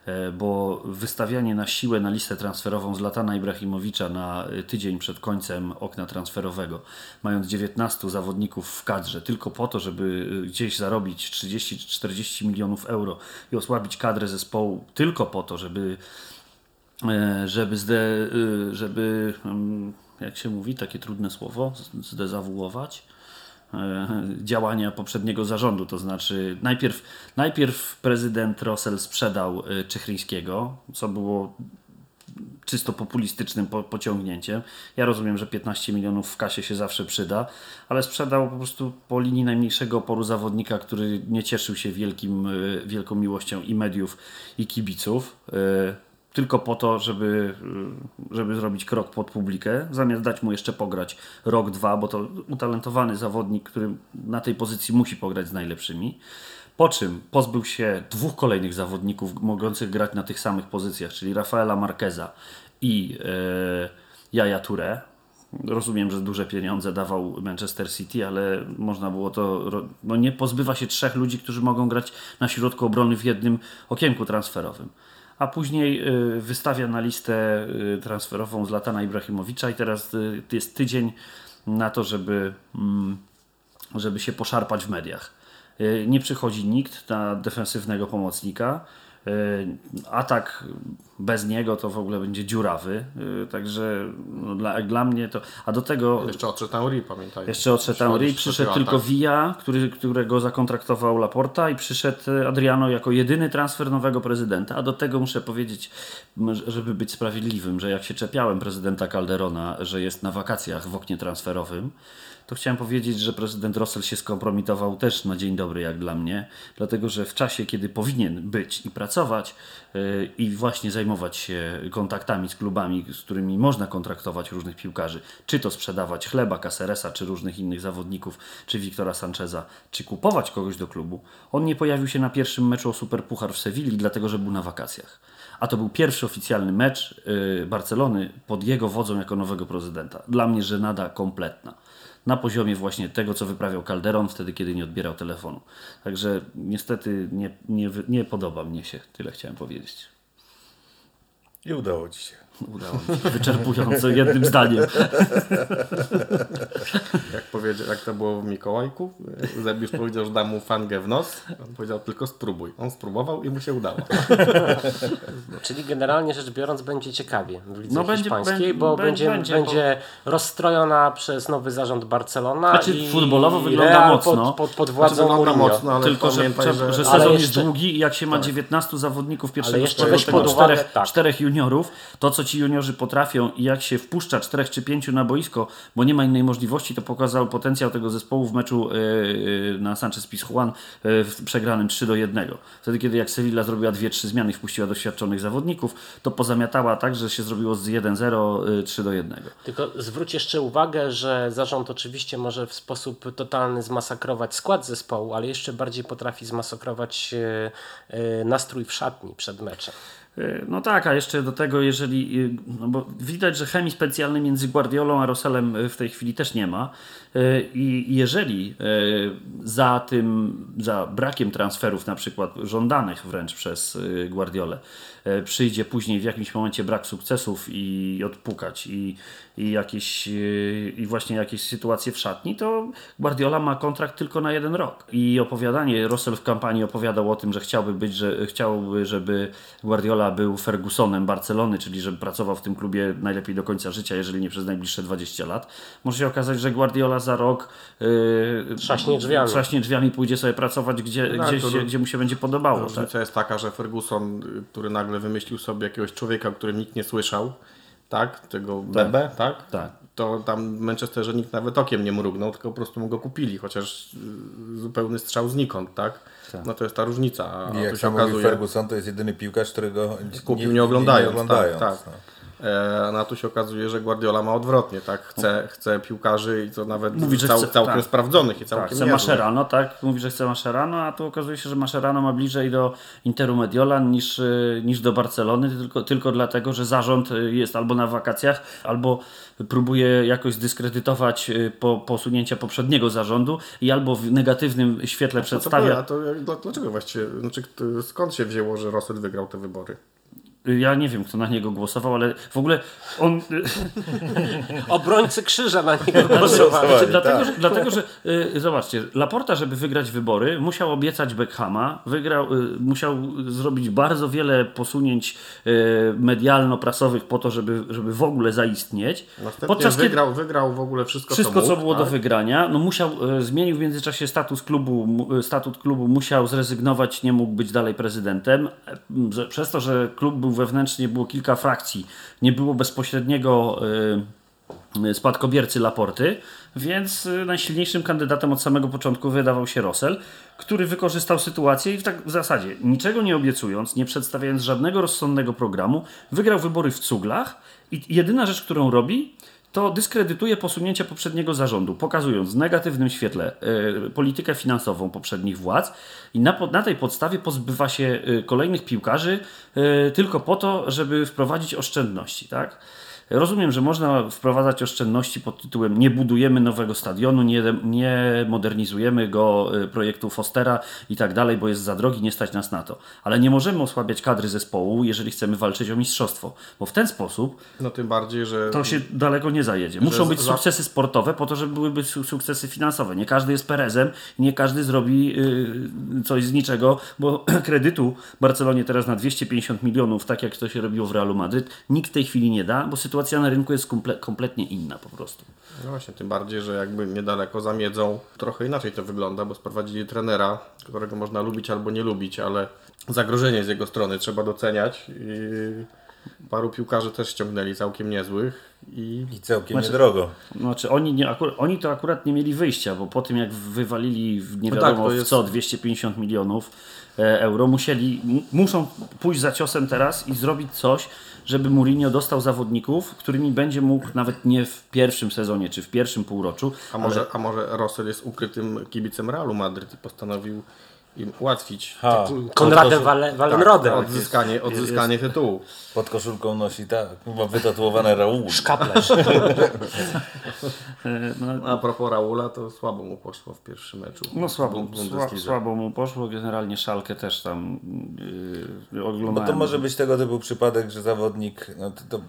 E, bo wystawianie na siłę na listę transferową Zlatana Ibrahimowicza na e, tydzień przed końcem okna transferowego, mając 19 zawodników w kadrze, tylko po to, żeby e, gdzieś zarobić 30 czy 40 milionów euro i osłabić kadrę zespołu, tylko po to, żeby żeby, zde, żeby mm, jak się mówi, takie trudne słowo, z- zdezawuować działania poprzedniego zarządu. To znaczy, najpierw, najpierw prezydent Rosell sprzedał e, Czychryńskiego, co było czysto populistycznym po, pociągnięciem. Ja rozumiem, że 15 milionów w kasie się zawsze przyda, ale sprzedał po prostu po linii najmniejszego oporu zawodnika, który nie cieszył się wielkim, e, wielką miłością i mediów, i kibiców. Tylko po to, żeby, żeby zrobić krok pod publikę, zamiast dać mu jeszcze pograć rok, dwa, bo to utalentowany zawodnik, który na tej pozycji musi pograć z najlepszymi. Po czym pozbył się dwóch kolejnych zawodników mogących grać na tych samych pozycjach, czyli Rafaela Marqueza i e, Jaja Touré. Rozumiem, że duże pieniądze dawał Manchester City, ale można było to. No nie pozbywa się trzech ludzi, którzy mogą grać na środku obrony w jednym okienku transferowym. A później y, wystawia na listę y, transferową Zlatana Ibrahimowicza i teraz y, jest tydzień na to, żeby, mm, żeby się poszarpać w mediach. Nie przychodzi nikt na defensywnego pomocnika. Y, Atak bez niego to w ogóle będzie dziurawy. Y, Także no, dla, dla mnie to. A do tego. Jeszcze odszedł Henry, pamiętaj. Jeszcze odszedł Jeszcze przyszedł tylko Villa, który, którego zakontraktował Laporta i przyszedł e, Adriano jako jedyny transfer nowego prezydenta. A do tego muszę powiedzieć, żeby być sprawiedliwym, że jak się czepiałem prezydenta Calderona, że jest na wakacjach w oknie transferowym, to chciałem powiedzieć, że prezydent Russell się skompromitował też na dzień dobry jak dla mnie, dlatego że w czasie, kiedy powinien być i pracować yy, i właśnie zajmować się kontaktami z klubami, z którymi można kontraktować różnych piłkarzy, czy to sprzedawać chleba, Caceresa, czy różnych innych zawodników, czy Wiktora Sancheza, czy kupować kogoś do klubu, on nie pojawił się na pierwszym meczu o Superpuchar w Sewilli, dlatego że był na wakacjach. A to był pierwszy oficjalny mecz yy, Barcelony pod jego wodzą jako nowego prezydenta. Dla mnie żenada kompletna na poziomie właśnie tego, co wyprawiał Calderon wtedy, kiedy nie odbierał telefonu. Także niestety nie, nie, nie podoba mnie się, tyle chciałem powiedzieć. I udało ci się. Udało mi się wyczerpująco jednym zdaniem. Jak, powiedział, jak to było w Mikołajku, Zebiusz powiedział, że da mu fangę w nos. On powiedział tylko spróbuj. On spróbował i mu się udało. Czyli generalnie rzecz biorąc będzie ciekawie w lidze No będzie- hiszpańskiej, będzie- bo będzie, będzie, będzie, rozstrojona przez nowy zarząd Barcelona Znaczy, i futbolowo wygląda Real mocno. pod, pod, pod władzą Znaczy, wygląda mocno, ale Tylko, że, że, że ale sezon jest jeszcze- długi i jak się ma 19 zawodników pierwszego jeszcze składu, weź pod uwagę, czterech, tak. czterech juniorów, to co ci juniorzy potrafią i jak się wpuszcza czterech czy pięciu na boisko, bo nie ma innej możliwości, to pokazał potencjał tego zespołu w meczu e, e, na Sanchez Pizjuan e, w przegranym 3 do 1. Wtedy, kiedy jak Sevilla zrobiła dwie, trzy zmiany i wpuściła doświadczonych zawodników, to pozamiatała tak, że się zrobiło z 1-0 e, 3 do 1. Tylko zwróć jeszcze uwagę, że zarząd oczywiście może w sposób totalny zmasakrować skład zespołu, ale jeszcze bardziej potrafi zmasakrować nastrój w szatni przed meczem. E, No tak, a jeszcze do tego, jeżeli. e, No bo widać, że chemii specjalnej między Guardiolą a Roselem e, w tej chwili też nie ma. I jeżeli za tym, za brakiem transferów, na przykład żądanych wręcz przez Guardiolę, przyjdzie później w jakimś momencie brak sukcesów i odpukać i, i jakieś e, i właśnie jakieś sytuacje w szatni, to Guardiola ma kontrakt tylko na jeden rok. I opowiadanie, Russell w kampanii opowiadał o tym, że chciałby być, że chciałby, żeby Guardiola był Fergusonem Barcelony, czyli żeby pracował w tym klubie najlepiej do końca życia, jeżeli nie przez najbliższe 20 lat. Może się okazać, że Guardiola za rok yy, Trzaśnie drzwiami. trzaśnie drzwiami pójdzie sobie pracować, gdzie, Tak, gdzie, to- gdzie mu się będzie podobało. Tak? Różnica jest taka, że Ferguson, który nagle wymyślił sobie jakiegoś człowieka, o którym nikt nie słyszał, tak? Tego Bebe, tak? Tak. To tam w Manchesterze nikt nawet okiem nie mrugnął, tylko po prostu mu go kupili, chociaż y, zupełny strzał znikąd, tak? No to jest ta różnica. A, I jak się sam mówi okazuje, Ferguson, to jest jedyny piłkarz, którego kupił nie, oglądając. nie oglądając tak, tak. no. E, no a tu się okazuje, że Guardiola ma odwrotnie, tak? Chce, chce piłkarzy i to nawet Mówi, że cał, chce- całkiem tak. sprawdzonych i Tak, całkiem chce niezłych. Mascherano, tak? Mówi, że chce Mascherano, a tu okazuje się, że Mascherano ma bliżej do Interu Mediolan niż, y, niż do Barcelony, tylko, tylko dlatego, że zarząd y, jest albo na wakacjach, albo próbuje jakoś zdyskredytować y, po, posunięcia poprzedniego zarządu i albo w negatywnym świetle to przedstawia... to dla- dlaczego właściwie, znaczy skąd się wzięło, że Rosset wygrał te wybory? Ja nie wiem, kto na niego głosował, ale w ogóle on... Obrońcy krzyża na niego głosowali. Znaczy, dlatego, tak. że, dlatego, że y, zobaczcie, Laporta, żeby wygrać wybory, musiał obiecać Beckhama, wygrał, y, musiał zrobić bardzo wiele posunięć y, medialno-prasowych po to, żeby, żeby w ogóle zaistnieć. Następnie wygrał, wygrał w ogóle wszystko, wszystko, co, co mógł, było do tak? wygrania, no musiał, e, zmienił w międzyczasie status klubu, e, statut klubu, musiał zrezygnować, nie mógł być dalej prezydentem. E, Przez to, że klub był wewnętrznie, było kilka frakcji, nie było bezpośredniego e, spadkobiercy Laporty, więc e, najsilniejszym kandydatem od samego początku wydawał się Rosell, który wykorzystał sytuację i w, tak, w zasadzie niczego nie obiecując, nie przedstawiając żadnego rozsądnego programu, wygrał wybory w cuglach i jedyna rzecz, którą robi, to dyskredytuje posunięcia poprzedniego zarządu, pokazując w negatywnym świetle y, politykę finansową poprzednich władz i na, na tej podstawie pozbywa się y, kolejnych piłkarzy y, tylko po to, żeby wprowadzić oszczędności. Tak? Rozumiem, że można wprowadzać oszczędności pod tytułem nie budujemy nowego stadionu, nie, nie modernizujemy go y, projektu Fostera i tak dalej, bo jest za drogi, nie stać nas na to. Ale nie możemy osłabiać kadry zespołu, jeżeli chcemy walczyć o mistrzostwo, bo w ten sposób No tym bardziej, że to się daleko nie zajedzie. Muszą być sukcesy sportowe po to, żeby byłyby su- sukcesy finansowe. Nie każdy jest Perezem, nie każdy zrobi y, coś z niczego, bo kredytu Barcelonie teraz na 250 milionów, tak jak to się robiło w Realu Madryt, nikt w tej chwili nie da, bo sytuacja na rynku jest komple- kompletnie inna po prostu. No właśnie, tym bardziej, że jakby niedaleko za miedzą trochę inaczej to wygląda, bo sprowadzili trenera, którego można lubić albo nie lubić, ale zagrożenie z jego strony trzeba doceniać. I paru piłkarzy też ściągnęli całkiem niezłych i I całkiem Znaczy- niedrogo. Znaczy oni, nie, akurat, oni to akurat nie mieli wyjścia, bo po tym jak wywalili w nie No wiadomo tak, to w jest- co 250 milionów e, euro, musieli, muszą pójść za ciosem teraz i zrobić coś, żeby Mourinho dostał zawodników, którymi będzie mógł nawet nie w pierwszym sezonie czy w pierwszym półroczu, a może, a może Rosell jest ukrytym kibicem Realu Madryt i postanowił im ułatwić Ha, Konradem tak, Wallenrodem. odzyskanie, odzyskanie tytułu. pod koszulką nosi tak, ma wytatuowane Raul. Szkaplerz. no, A propos Raula, to słabo mu poszło w pierwszym meczu. no słabo, w słabo, mu poszło, generalnie Szalkę też tam yy, Bo oglądałem. to może być tego typu przypadek, że zawodnik, no to, to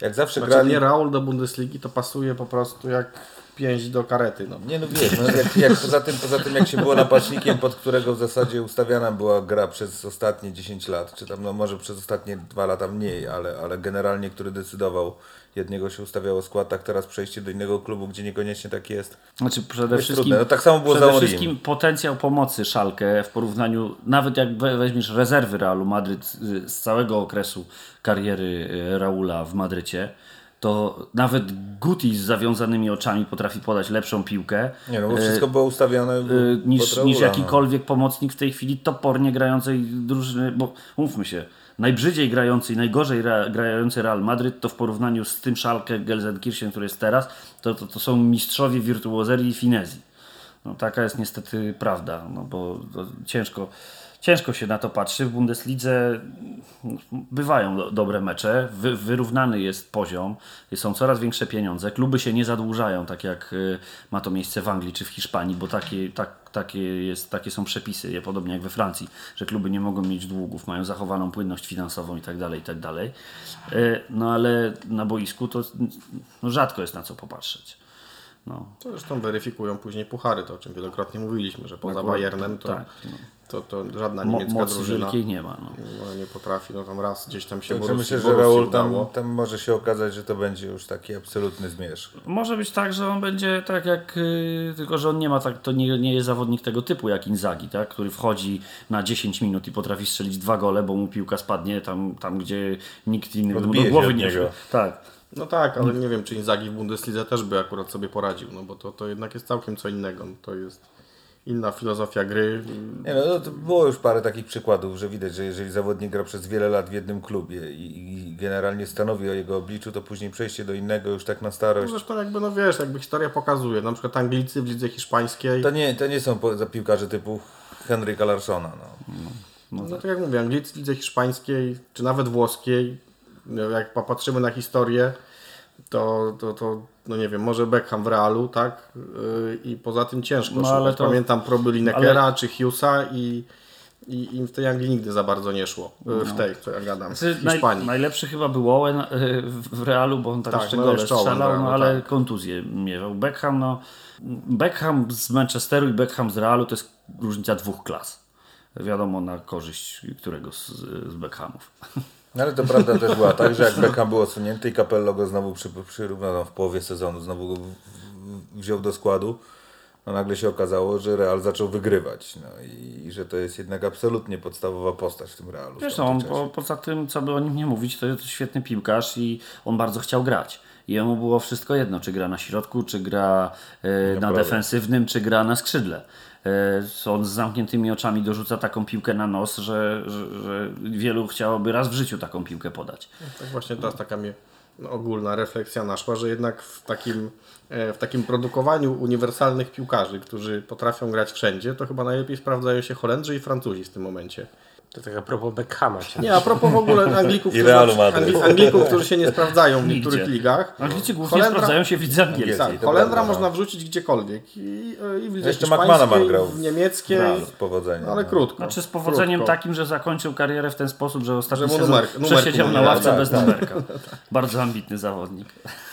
jak zawsze Znaczy grali... nie Raul do Bundesligi to pasuje po prostu jak pięść do karety. No. Nie no wiesz, no jak, jak poza, tym, poza tym jak się było napastnikiem, pod którego w zasadzie ustawiana była gra przez ostatnie 10 lat, czy tam no może przez ostatnie 2 lata mniej, ale, ale generalnie który decydował, jednego się ustawiało skład, tak teraz przejście do innego klubu, gdzie niekoniecznie tak jest. Znaczy przede jest wszystkim. No tak samo było przede wszystkim potencjał pomocy Szalkę w porównaniu, nawet jak we- weźmiesz rezerwy Realu Madryt z całego okresu kariery y, Raula w Madrycie, to nawet Guti z zawiązanymi oczami potrafi podać lepszą piłkę Nie no, bo wszystko było ustawione y, pod niż, niż no. jakikolwiek pomocnik w tej chwili topornie grającej drużyny, bo mówmy się, najbrzydziej grający i najgorzej ra, grający Real Madryt to w porównaniu z tym Szalkę Gelsenkirchen, który jest teraz, to, to, to są mistrzowie wirtuozerii i finezji. No, taka jest niestety prawda, no bo ciężko, ciężko się na to patrzy. W Bundeslidze bywają do, dobre mecze, wy, wyrównany jest poziom, są coraz większe pieniądze, kluby się nie zadłużają, tak jak y, ma to miejsce w Anglii czy w Hiszpanii, bo takie, tak, takie, jest, takie są przepisy, je podobnie jak we Francji, że kluby nie mogą mieć długów, mają zachowaną płynność finansową i tak dalej, i tak dalej. Y, No ale na boisku to no, rzadko jest na co popatrzeć. No. To zresztą weryfikują później puchary, to o czym wielokrotnie mówiliśmy, że poza Bayernem to, tak, no. To, to żadna Mo- niemiecka mocy drużyna wielkiej nie ma. No. nie potrafi, no tam raz gdzieś tam się Także Borussii- myślę, że Raul tam, tam może się okazać, że to będzie już taki absolutny zmierzch. Może być tak, że on będzie tak jak, yy, tylko że on nie ma tak, to nie, nie jest zawodnik tego typu jak Inzaghi, tak? który wchodzi na 10 minut i potrafi strzelić dwa gole, bo mu piłka spadnie tam, tam gdzie nikt inny Odbije do głowy nie przyjdzie. Tak. No tak, ale nie wiem, czy Inzaghi w Bundeslidze też by akurat sobie poradził, no bo to, to jednak jest całkiem co innego. No, to jest inna filozofia gry. Nie no, to było już parę takich przykładów, że widać, że jeżeli zawodnik gra przez wiele lat w jednym klubie i, i generalnie stanowi o jego obliczu, to później przejście do innego już tak na No, starość. zresztą jakby, no wiesz, jakby historia pokazuje, na przykład Anglicy w lidze hiszpańskiej, To nie, to nie są po- za piłkarze typu Henryka Larsona. No. no, tak jak mówię, Anglicy w lidze hiszpańskiej, czy nawet włoskiej, no, jak popatrzymy na historię, to, to, to no nie wiem, może Beckham w Realu, tak? Yy, I poza tym ciężko. No, ale to- Pamiętam proby Linekera czy Hughesa i, i im w tej Anglii nigdy za bardzo nie szło. Yy, W tej, co ja gadam, w Znaczy, naj, Hiszpanii. najlepszy chyba był Owen y, w Realu, bo on tam Tak, jeszcze no jeszcze Owen strzelał, Realu, no ale tak. kontuzję miewał. Beckham, no, Beckham z Manchesteru i Beckham z Realu to jest różnica dwóch klas. Wiadomo na korzyść którego z, z Beckhamów. No ale to prawda też była tak, że jak Beckham był odsunięty i Capello go znowu przy, przyrównano w połowie sezonu, znowu go wziął do składu, no nagle się okazało, że Real zaczął wygrywać. No i, i że to jest jednak absolutnie podstawowa postać w tym Realu. Wiesz, tamtym on po, poza tym, co by o nim nie mówić, to jest świetny piłkarz i on bardzo chciał grać. I jemu było wszystko jedno, czy gra na środku, czy gra e, na defensywnym, czy gra na skrzydle. E, on z zamkniętymi oczami dorzuca taką piłkę na nos, że, że, że wielu chciałoby raz w życiu taką piłkę podać. Tak właśnie teraz taka mnie ogólna refleksja naszła, że jednak w takim, e, w takim produkowaniu uniwersalnych piłkarzy, którzy potrafią grać wszędzie, to chyba najlepiej sprawdzają się Holendrzy i Francuzi w tym momencie. To tak a propos Beckhama. Nie, a propos w ogóle Anglików, I którzy. Angli- Anglików, którzy się nie sprawdzają w niektórych Nigdzie. ligach. Anglicy głównie Holendra- sprawdzają się w lidze angielskiej. Tak, Holendra prawda, no. można wrzucić gdziekolwiek. I, i w lidze Jeszcze McManaman grał w niemieckiej, Z powodzeniem. ale no. krótko. Znaczy z powodzeniem krótko. takim, że zakończył karierę w ten sposób, że ostatni Że numer- przesiedział nie na ławce Tak, bez tak. numerka. Bardzo ambitny zawodnik.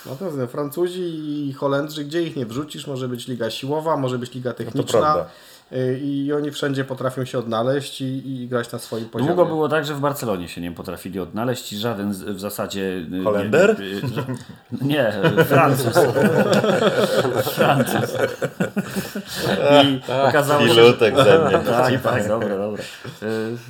Natomiast no, Francuzi i Holendrzy, gdzie ich nie wrzucisz, może być liga siłowa, może być liga techniczna. prawda. Y, I oni wszędzie potrafią się odnaleźć i, i grać na swoim poziomie. Długo było tak, że w Barcelonie się nie potrafili odnaleźć i żaden z, w zasadzie... y, Holender? Nie, nie, nie Francuz. Francuz. I okazało się, ze mnie. Tak, tak, dobra, dobra. Y,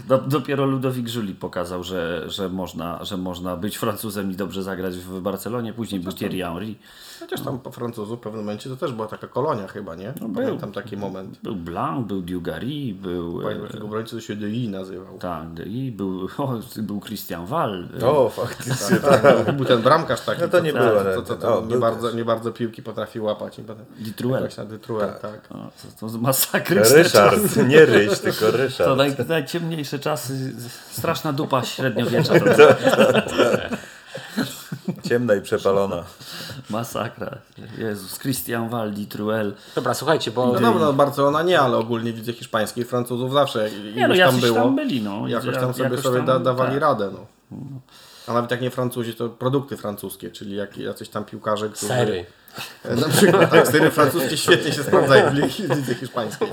Do, dopiero Ludowik Żuli pokazał, że, że, można, że można być Francuzem i dobrze zagrać w Barcelonie. Później był Thierry Henry. Chociaż tam po Francuzów w pewnym momencie to też była taka kolonia chyba, nie? No Pamiętam taki moment. Był Blanc, był Dugary, był... Pamiętam e, takiego obrońcy, to się DI nazywał. Tak, i był, o, był Christian Wall. O, faktycznie. Tak, był ten bramkarz taki. No to nie było, co, co, o, co, nie, był bardzo, nie bardzo piłki potrafił łapać. Ditruel. Ditruel, tak. O, to, to masakryczne Ryszard, czasy. nie Ryś, tylko To Ryszard. naj, najciemniejsze czasy, straszna dupa średniowiecza. To Ciemna i przepalona. Masakra. Jezus, Christian Wall, Ditruel. Dobra, słuchajcie, bo No dobra, no Barcelona nie, ale ogólnie widzę hiszpańskich Francuzów zawsze Nie no, tam było. tam byli, no. Jakoś Ja- tam sobie, jakoś sobie tam- da, dawali tak. radę. No. A nawet jak nie Francuzi, to produkty francuskie, czyli jak, jacyś tam piłkarze, którzy... sery. Na przykład tak, sery francuskie świetnie się sprawdzają w lidze- hiszpańskiej.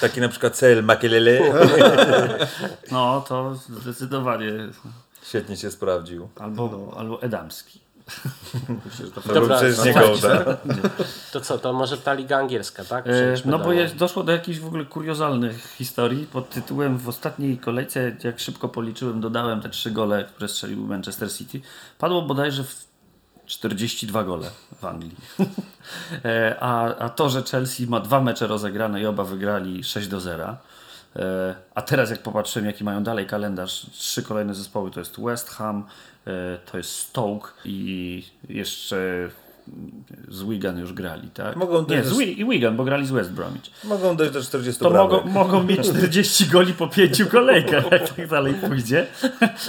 Taki na przykład Cel Makelele No, to zdecydowanie. świetnie się sprawdził. Albo, albo Edamski. Myślę, to Dobra, przecież nie słuchajcie. Gołda. To co, to może ta liga angielska, tak? E, Przejdźmy No bo jest, doszło do jakichś w ogóle kuriozalnych historii pod tytułem w ostatniej kolejce, jak szybko policzyłem, dodałem te trzy gole, które strzelił Manchester City. Padło bodajże w 42 gole w Anglii. E, a, a to, że Chelsea ma dwa mecze rozegrane i oba wygrali 6 do 0. E, A teraz jak popatrzyłem, jaki mają dalej kalendarz, trzy kolejne zespoły to jest West Ham, to jest Stoke i jeszcze z Wigan już grali, tak? Mogą Nie, z Wi- i Wigan, bo grali z West Bromwich. Mogą dojść do 40 To bramek. mogą, mogą mieć 40 goli po pięciu kolejkach, jak tak dalej pójdzie.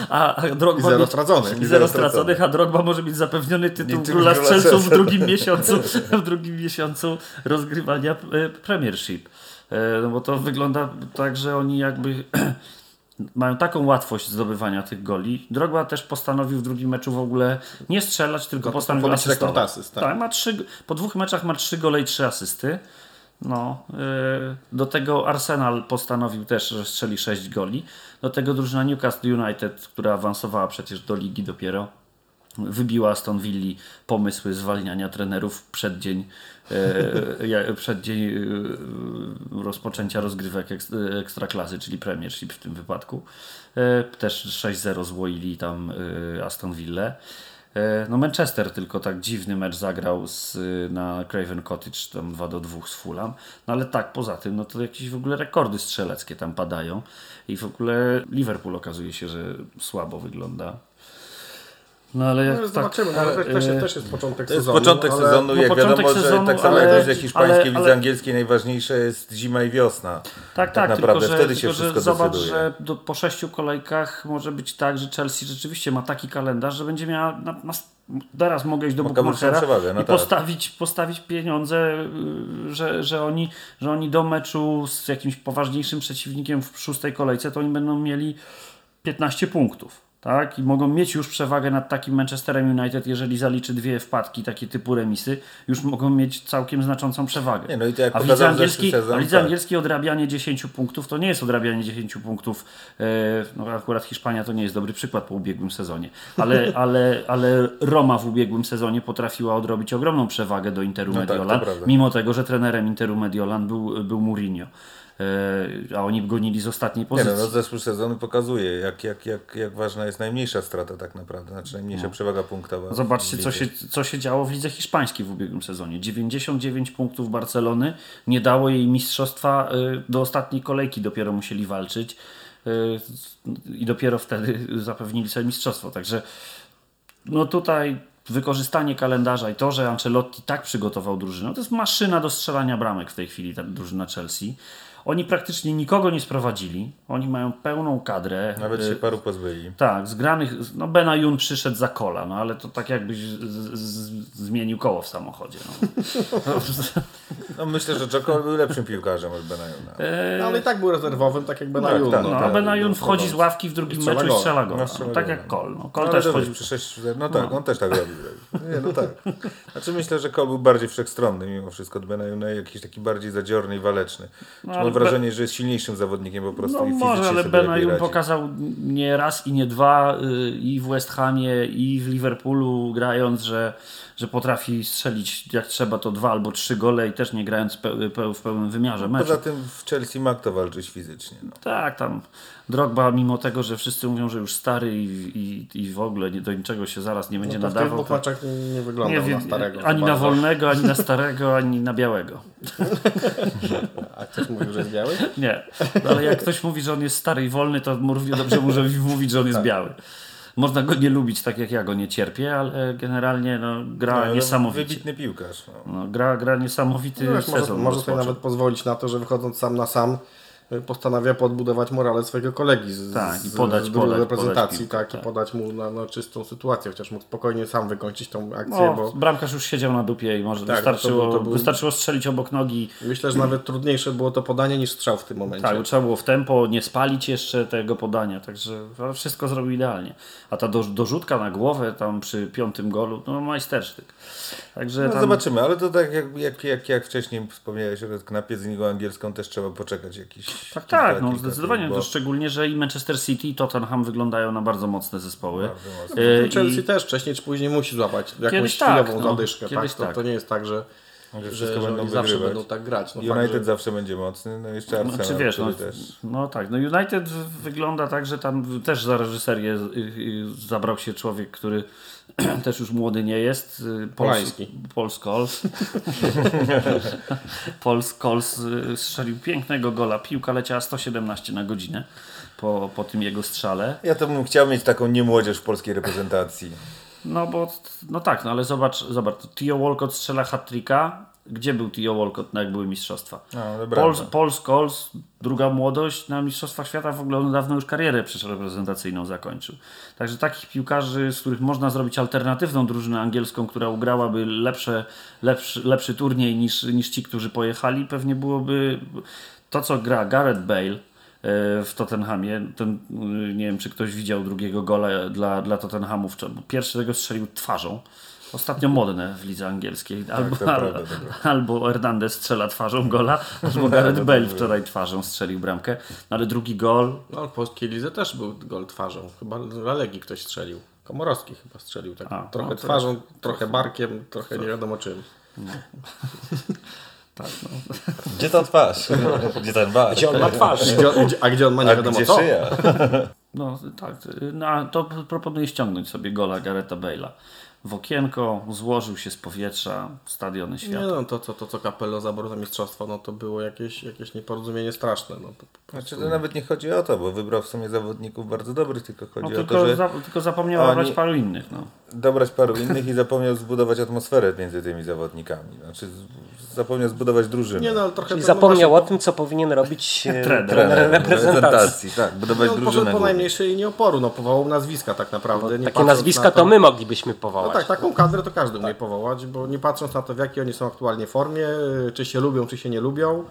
A, a Drogba I zero mieć- straconych. I zero straconych, a Drogba może mieć zapewniony tytuł króla strzelców w drugim miesiącu, w drugim miesiącu rozgrywania e, Premiership. E, No bo to wygląda tak, że oni jakby mają taką łatwość zdobywania tych goli. Drogba też postanowił w drugim meczu w ogóle nie strzelać, tylko postanowił asystować. asyst, tak. tak, ma trzy, po dwóch meczach ma trzy gole i trzy asysty. No, yy, do tego Arsenal postanowił też, że strzeli 6 goli. Do tego drużyna Newcastle United, która awansowała przecież do ligi dopiero, wybiła Aston Villa pomysły zwalniania trenerów przed dzień, e, ja- przed dzień e, rozpoczęcia rozgrywek eks, ekstraklasy, czyli Premiership w tym wypadku. E, też 6-0 złoili tam e, Aston Villa. E, No Manchester tylko tak dziwny mecz zagrał z, na Craven Cottage, tam 2 do 2 z Fulham. No ale tak, poza tym, no to jakieś w ogóle rekordy strzeleckie tam padają. I w ogóle Liverpool okazuje się, że słabo wygląda. No ale jak No, tak, zobaczymy, no, to też, e, jest, też jest początek To jest sezonu. początek ale... sezonu, no jak początek wiadomo, sezonu, że tak samo ale- jak w lidze hiszpańskiej, ale- w lidze ale- angielskiej najważniejsze jest zima i wiosna. Tak, tak, naprawdę tylko, że, wtedy się tylko, że wszystko zobacz, decyduje. że do, po sześciu kolejkach może być tak, że Chelsea rzeczywiście ma taki kalendarz, że będzie miała na, na, teraz mogę iść do przewagę, no i tak. postawić, postawić pieniądze, y, że, że, oni, że oni do meczu z jakimś poważniejszym przeciwnikiem w szóstej kolejce, to oni będą mieli 15 punktów. Tak? I mogą mieć już przewagę nad takim Manchesterem United, jeżeli zaliczy dwie wpadki, takie typu remisy, już mogą mieć całkiem znaczącą przewagę. Nie, no i to jak a w angielskiej, sezon, a tak. angielskiej odrabianie 10 punktów to nie jest odrabianie 10 punktów. e, No akurat Hiszpania to nie jest dobry przykład po ubiegłym sezonie, ale, ale, ale Roma w ubiegłym sezonie potrafiła odrobić ogromną przewagę do Interu No tak, Mediolan, mimo tego, że trenerem Interu Mediolan był, był Mourinho. E, A oni gonili z ostatniej Nie pozycji. no, no zeszły sezon pokazuje, jak, jak, jak, jak ważna jest najmniejsza strata tak naprawdę, znaczy najmniejsza przewaga punktowa. Zobaczcie, co się, co się działo w lidze hiszpańskiej w ubiegłym sezonie. 99 punktów Barcelony nie dało jej mistrzostwa y, do ostatniej kolejki, dopiero musieli walczyć y, i dopiero wtedy zapewnili sobie mistrzostwo. Także no tutaj wykorzystanie kalendarza i to, że Ancelotti tak przygotował drużynę, to jest maszyna do strzelania bramek w tej chwili, ta drużyna Chelsea. Oni praktycznie nikogo nie sprowadzili. Oni mają pełną kadrę. Nawet Y, się paru pozbyli. tak, zgranych. No Benajun przyszedł za kola, no ale to tak jakbyś z, z, zmienił koło w samochodzie. No. No myślę, że Czekol był lepszym piłkarzem od Benajuna. No, ale i tak był rezerwowym, tak jak Benayoun. tak, No, no, a tak, Benajun no, wchodzi z wchodząc. ławki w drugim strzela meczu i strzela. No, No, strzela tak jak Kol. No, No, Kol też dobrze, wchodzi. przy 6 No tak, on też tak robi. Nie, no tak. Znaczy myślę, że Kol był bardziej wszechstronny mimo wszystko od Benajuna, jakiś taki bardziej zadziorny i waleczny. No, Mam wrażenie, że jest silniejszym zawodnikiem po prostu No i fizycznie może, ale radzi. pokazał nie raz i nie dwa y, i w West Hamie i w Liverpoolu grając, że, że potrafi strzelić jak trzeba to dwa albo trzy gole i też nie grając w pełnym wymiarze meczu. Poza tym w Chelsea ma kto walczyć fizycznie. No. Tak, tam Drogba, mimo tego, że wszyscy mówią, że już stary i, i, i w ogóle nie, do niczego się zaraz nie będzie No to w tych nadawał. to nie, nie na starego. ani na wolnego, ani na starego, ani na białego. A ktoś mówił, że jest biały? Nie, no, ale jak ktoś mówi, że on jest stary i wolny, to równie dobrze może mówić, że on Tak. jest biały. Można go nie lubić tak jak ja go nie cierpię, ale generalnie no, gra Ale niesamowicie. Wybitny piłkarz. No. No, gra, gra niesamowity No, wiesz, może, sezon. może sobie nawet pozwolić na to, że wychodząc sam na sam postanawia podbudować morale swojego kolegi z, Tak, i podać- z podać- reprezentacji, podać piłkę, tak, tak. i podać mu na, na czystą sytuację, chociaż mógł spokojnie sam wykończyć tą akcję, No, bo bramkarz już siedział na dupie i może Tak, wystarczyło, to był- to był- wystarczyło strzelić obok nogi. myślę, że nawet trudniejsze było to podanie niż strzał w tym momencie. Tak, trzeba było w tempo, nie spalić jeszcze tego podania, także wszystko zrobił idealnie. A ta do, dorzutka na głowę tam przy piątym golu, no majstersztyk. Także No tam, zobaczymy, ale to tak jak, jak, jak, jak wcześniej wspomniałeś, na z ligą angielską też trzeba poczekać jakiś Tak, kilka- tak, no kilka zdecydowanie, to bo- szczególnie, że i Manchester City i Tottenham wyglądają na bardzo mocne zespoły. Bardzo mocno. E, No, Chelsea i- też wcześniej czy później musi złapać jakąś Kiedyś tak, chwilową no. zadyszkę. Kiedyś tak? To, tak. to nie jest tak, że, Że że, wszystko że będą oni zawsze będą tak grać. No, United fakt, że- zawsze będzie mocny, no jeszcze Arsenal, Znaczy wiesz, no, też... no tak, no United wygląda tak, że tam też za reżyserię y, y, zabrał się człowiek, który też już młody nie jest. y, Scholes. Paul Scholes y, strzelił pięknego gola. Piłka leciała 117 na godzinę po, po tym jego strzale. Ja to bym chciał mieć taką niemłodzież w polskiej reprezentacji. No bo, no tak, no ale zobacz, zobacz, Tio Walcott strzela hat-tricka. Gdzie był Tio Walcott, no jak były mistrzostwa? No, Paul, Scholes, druga młodość, na Mistrzostwach Świata w ogóle on dawno już karierę przecież reprezentacyjną zakończył. Także takich piłkarzy, z których można zrobić alternatywną drużynę angielską, która ugrałaby lepsze, lepszy, lepszy turniej niż, niż ci, którzy pojechali, pewnie byłoby to, co gra Gareth Bale e, w Tottenhamie. Ten, nie wiem, czy ktoś widział drugiego gola dla, dla Tottenhamu. Pierwszy tego strzelił twarzą. Ostatnio modne w lidze angielskiej. Albo, to prawda, albo, to prawda. albo Hernandez strzela twarzą gola, albo Gareth Bale wczoraj twarzą strzelił bramkę. No ale drugi gol, No, w polskiej lidze też był gol twarzą. Chyba dla Legii ktoś strzelił. Komorowski chyba strzelił. Tak. A, trochę no to twarzą, trochę barkiem, trochę nie wiadomo czym. tak, no. Gdzie ta twarz? Gdzie ten bar? Gdzie on ma twarz? Gdzie, on- a gdzie on ma nie A wiadomo gdzie co? szyja? No tak, no, to proponuję ściągnąć sobie gola Garetha Bale'a. W okienko, złożył się z powietrza, stadiony Nie świata. no, to, to, to co Capello zabrał na mistrzostwo, no to było jakieś, jakieś nieporozumienie straszne. No, to, po Znaczy, to nawet nie chodzi o to, bo wybrał w sumie zawodników bardzo dobrych, tylko chodzi No, o tylko, to, że za, tylko zapomniał oni- nabrać paru innych. No. Dobrać paru innych i zapomniał zbudować atmosferę między tymi zawodnikami. Znaczy, zapomniał zbudować drużynę. Nie no, trochę Czyli to zapomniał właśnie- o tym, co powinien robić e, Trener. trener reprezentacji. tak, budować No, poszedł drużynę. po najmniejszej linii oporu, no powołał nazwiska tak naprawdę. nie Takie nazwiska na to my moglibyśmy No powołać. tak, taką kadrę to każdy umie powołać, bo nie patrząc na to, w jakiej oni są aktualnie formie, czy się lubią, czy się nie lubią,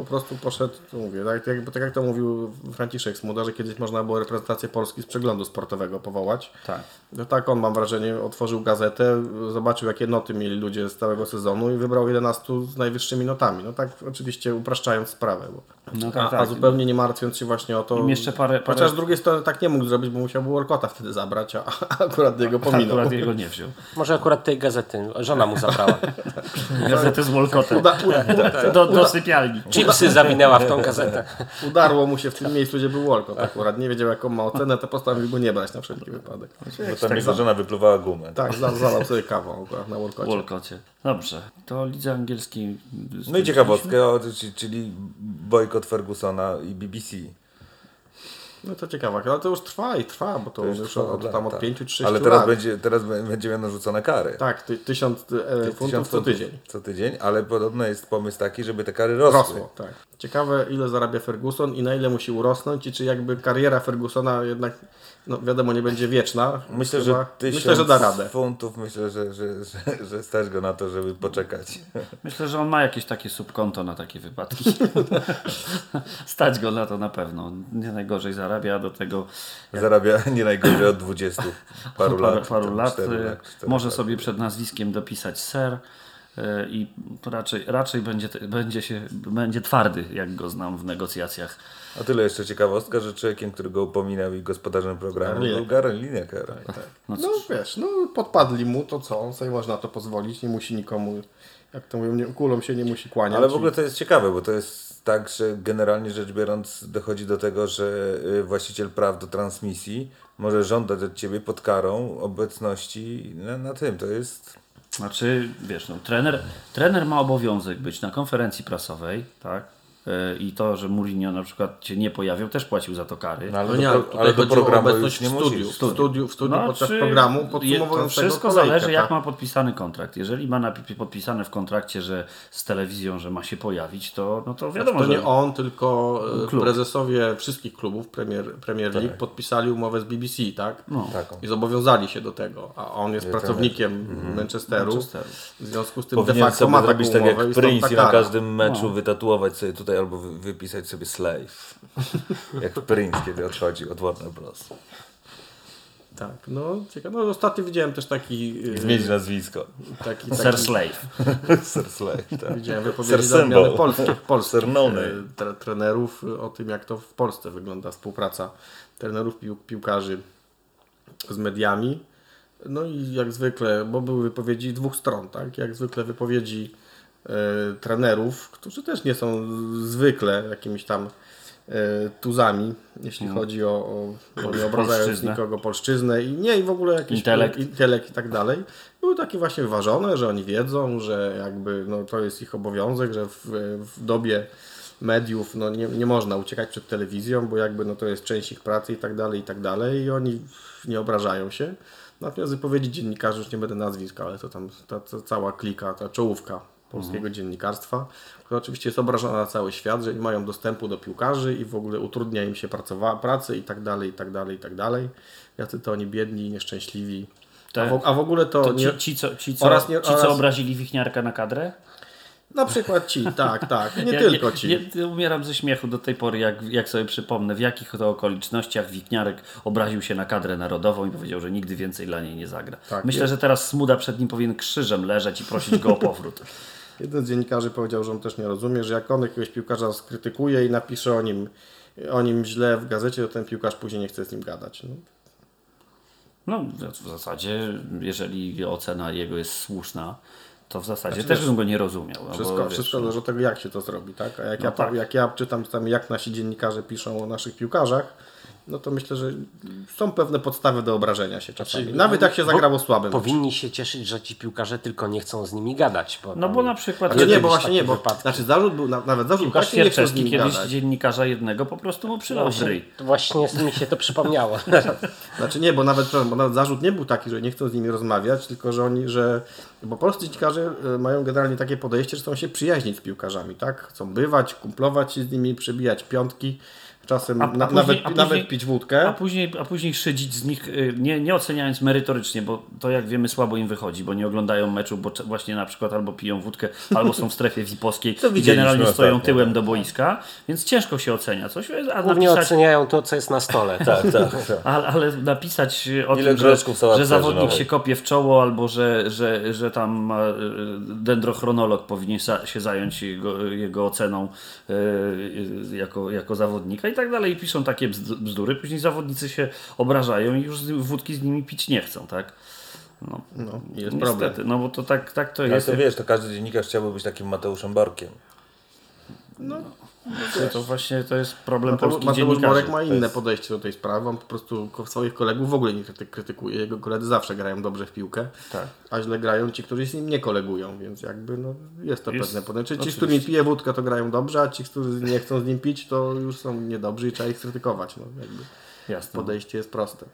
po prostu poszedł, to mówię, tak, jakby, tak jak to mówił Franciszek Smuda, że kiedyś można było reprezentację Polski z przeglądu sportowego powołać. Tak. No tak, on mam wrażenie, otworzył gazetę, zobaczył jakie noty mieli ludzie z całego sezonu i wybrał 11 z najwyższymi notami. No tak oczywiście upraszczając sprawę. Bo... No tak, a, tak. a zupełnie nie martwiąc się właśnie o to. Im jeszcze parę- parę- Chociaż z drugiej strony tak nie mógł zrobić, bo musiał Walcotta wtedy zabrać, a akurat jego pominął. Akurat jego nie wziął. Może akurat tej gazety żona mu zabrała. Gazetę z Wolkotem Uda, uda, do, do sypialni. Chipsy zawinęła w tą gazetę. udarło mu się w tym miejscu, gdzie był Walcott akurat. Nie wiedział jaką ma ocenę, to postanowił go nie brać na wszelki wypadek. Bo tam jego żona wypluwała gumę. Tak, za- zalał sobie kawą akurat na Walcotcie. Wolkocie. Dobrze, to lidze angielskiej. No i ciekawostka, o, ci- czyli bojkot Fergusona i BBC. No to ciekawe, ale to już trwa i trwa, bo to, To już już trwa od, lat, tam od tak. 5 czy 6 Ale lat. teraz będzie, teraz b- będzie miał narzucone kary. Tak, ty, tysiąc e, funtów co tydzień. Co tydzień, ale podobno jest pomysł taki, żeby te kary rosły. Rosło, tak. Ciekawe ile zarabia Ferguson i na ile musi urosnąć i czy jakby kariera Fergusona jednak, no wiadomo, nie będzie wieczna. Myślę, Chyba- że tysiąc myślę, że da radę. funtów, myślę, że, że, że, że stać go na to, żeby poczekać. Myślę, że on ma jakieś takie subkonto na takie wypadki. Stać go na to na pewno. Nie najgorzej zarabia, do tego Zarabia nie najgorzej od 20 paru paru, lat. paru lat. cztery y, lat, cztery może sobie przed nazwiskiem dopisać ser y, i raczej, raczej będzie, będzie, się, będzie twardy, jak go znam w negocjacjach. A tyle jeszcze ciekawostka, że człowiekiem, który go upominał i gospodarzem programu Lineker. był Gary Lineker. No No wiesz, no podpadli mu, to co, on sobie można to pozwolić, nie musi nikomu, jak to mówią, nie, kulą się nie musi kłaniać. Ale w ogóle to jest ciekawe, bo to jest tak, że generalnie rzecz biorąc dochodzi do tego, że y, właściciel praw do transmisji może żądać od ciebie pod karą obecności na, na tym. To jest Znaczy, wiesz, no, trener, trener ma obowiązek być na konferencji prasowej, tak? Y, I to, że Mourinho na przykład się nie pojawił, też płacił za to kary. No, ale No do nie, pro- ale tutaj ale do programu obecność już nie w studiu, w studiu, w studiu No, podczas czy programu To podsumowującego wszystko kolejkę, zależy, jak tak. ma podpisany kontrakt. Jeżeli ma podpisane w kontrakcie, że z telewizją, że ma się pojawić, to, no to wiadomo, To że... nie on, tylko e, Klub. prezesowie wszystkich klubów Premier, Premier League podpisali umowę z BBC, tak? No. taką. I zobowiązali się do tego, a on jest pracownikiem Manchesteru. Manchesteru. W związku z tym de Powinien facto sobie ma taką zrobić tak umowę jak Prince i na każdym meczu wytatuować sobie tutaj albo wy- wypisać sobie slave. jak Prince, kiedy odchodzi od Warner Bros. Tak, no ciekawe. No ostatnio widziałem też taki... e, Zmienić nazwisko. taki, Sir taki Slave. Sir Slave, tak. Widziałem Sir wypowiedzi odmiany polskich, polskich Sir e, tre, trenerów e, o tym, jak to w Polsce wygląda współpraca trenerów pił, piłkarzy z mediami. No i jak zwykle, bo były wypowiedzi dwóch stron, tak? Jak zwykle wypowiedzi trenerów, którzy też nie są zwykle jakimiś tam e, tuzami, jeśli chodzi o, o, o nie obrażając Polszczyznę. nikogo, polszczyznę i nie i w ogóle jakiś Intelekt. intelekt i tak dalej. Były takie właśnie wyważone, że oni wiedzą, że jakby no, to jest ich obowiązek, że w, w dobie mediów no, nie, nie można uciekać przed telewizją, bo jakby no, to jest część ich pracy i tak dalej, i tak dalej i oni nie obrażają się. Natomiast wypowiedzi dziennikarzy, już nie będę nazwisk, ale to tam ta, ta cała klika, ta czołówka polskiego dziennikarstwa, która oczywiście jest obrażona na cały świat, że nie mają dostępu do piłkarzy i w ogóle utrudnia im się pracowa- pracę i tak dalej, i tak dalej, i tak dalej. Jacy to oni biedni nieszczęśliwi. A, Tak. w, a w ogóle to, To nie, ci, ci, co, ci, co, oraz nie- ci, co oraz- obrazili wichniarka na kadrę? na przykład ci, tak, tak, nie Ja tylko ci. Nie, nie, umieram ze śmiechu do tej pory, jak, jak sobie przypomnę, w jakich to okolicznościach Wikniarek obraził się na kadrę narodową i powiedział, że nigdy więcej dla niej nie zagra. Tak, Myślę, jest. że teraz Smuda przed nim powinien krzyżem leżeć i prosić go o powrót. Jeden z dziennikarzy powiedział, że on też nie rozumie, że jak on jakiegoś piłkarza skrytykuje i napisze o nim, o nim źle w gazecie, to ten piłkarz później nie chce z nim gadać. No. No, w zasadzie, jeżeli ocena jego jest słuszna, to w zasadzie Znaczy, też bym go nie rozumiał. no Wszystko, bo, wiesz, wszystko zależy od tego, jak się to zrobi, tak? A jak, No ja, tak. jak ja czytam tam, jak nasi dziennikarze piszą o naszych piłkarzach, no to myślę, że są pewne podstawy do obrażenia się czasami. Znaczy, Nawet jak się zagrało słabym. Powinni się cieszyć, że ci piłkarze tylko nie chcą z nimi gadać. Bo No tam- bo na przykład... Znaczy, nie, bo właśnie nie, bo wypadki. znaczy zarzut był, na- nawet zarzut Łukasz taki nie chciał z Świerczewski nim kiedyś gadać. dziennikarza jednego po prostu mu przylał. To właśnie mi się to przypomniało. Znaczy nie, bo nawet, bo nawet zarzut nie był taki, że nie chcą z nimi rozmawiać, tylko że oni, że. Bo polscy dziennikarze e, mają generalnie takie podejście, że chcą się przyjaźnić z piłkarzami, tak? Chcą bywać, kumplować się z nimi, przebijać piątki, czasem A- a na, później- nawet, a później- nawet pić wódkę. A później, a później szydzić z nich, y, nie, nie oceniając merytorycznie, bo to jak wiemy słabo im wychodzi, bo nie oglądają meczu, bo właśnie na przykład albo piją wódkę, albo są w strefie VIP-owskiej i generalnie stoją ostatnio, tyłem tak. do boiska, więc ciężko się ocenia coś, a Głównie napisać, oceniają to, co jest na stole. Tak, tak, tak. ale, ale napisać o Ile tym, że, że zawodnik się kopie w czoło, albo że, że, że tam y, dendrochronolog powinien się zająć jego, jego oceną y, y, jako, jako zawodnika i tak dalej. I piszą takie bzd- bzdury, później zawodnicy się obrażają i już wódki z nimi pić nie chcą, tak? No, No, i jest niestety, problem. no bo to tak, tak to Ale jest. to wiesz, to każdy dziennikarz chciałby być takim Mateuszem Borkiem. No, To właśnie to jest problem Mateusz, polskich Mateusz dziennikarzy. Morek ma inne podejście do tej sprawy. On po prostu swoich kolegów w ogóle nie kryty- krytykuje. Jego koledzy zawsze grają dobrze w piłkę, Tak. a źle grają ci, którzy z nim nie kolegują, więc jakby no, jest to Jest- pewne podejście. Ci, z którymi pije wódkę, to grają dobrze, a ci, którzy nie chcą z nim pić, to już są niedobrzy i trzeba ich krytykować. No, jakby Jasne. podejście jest proste.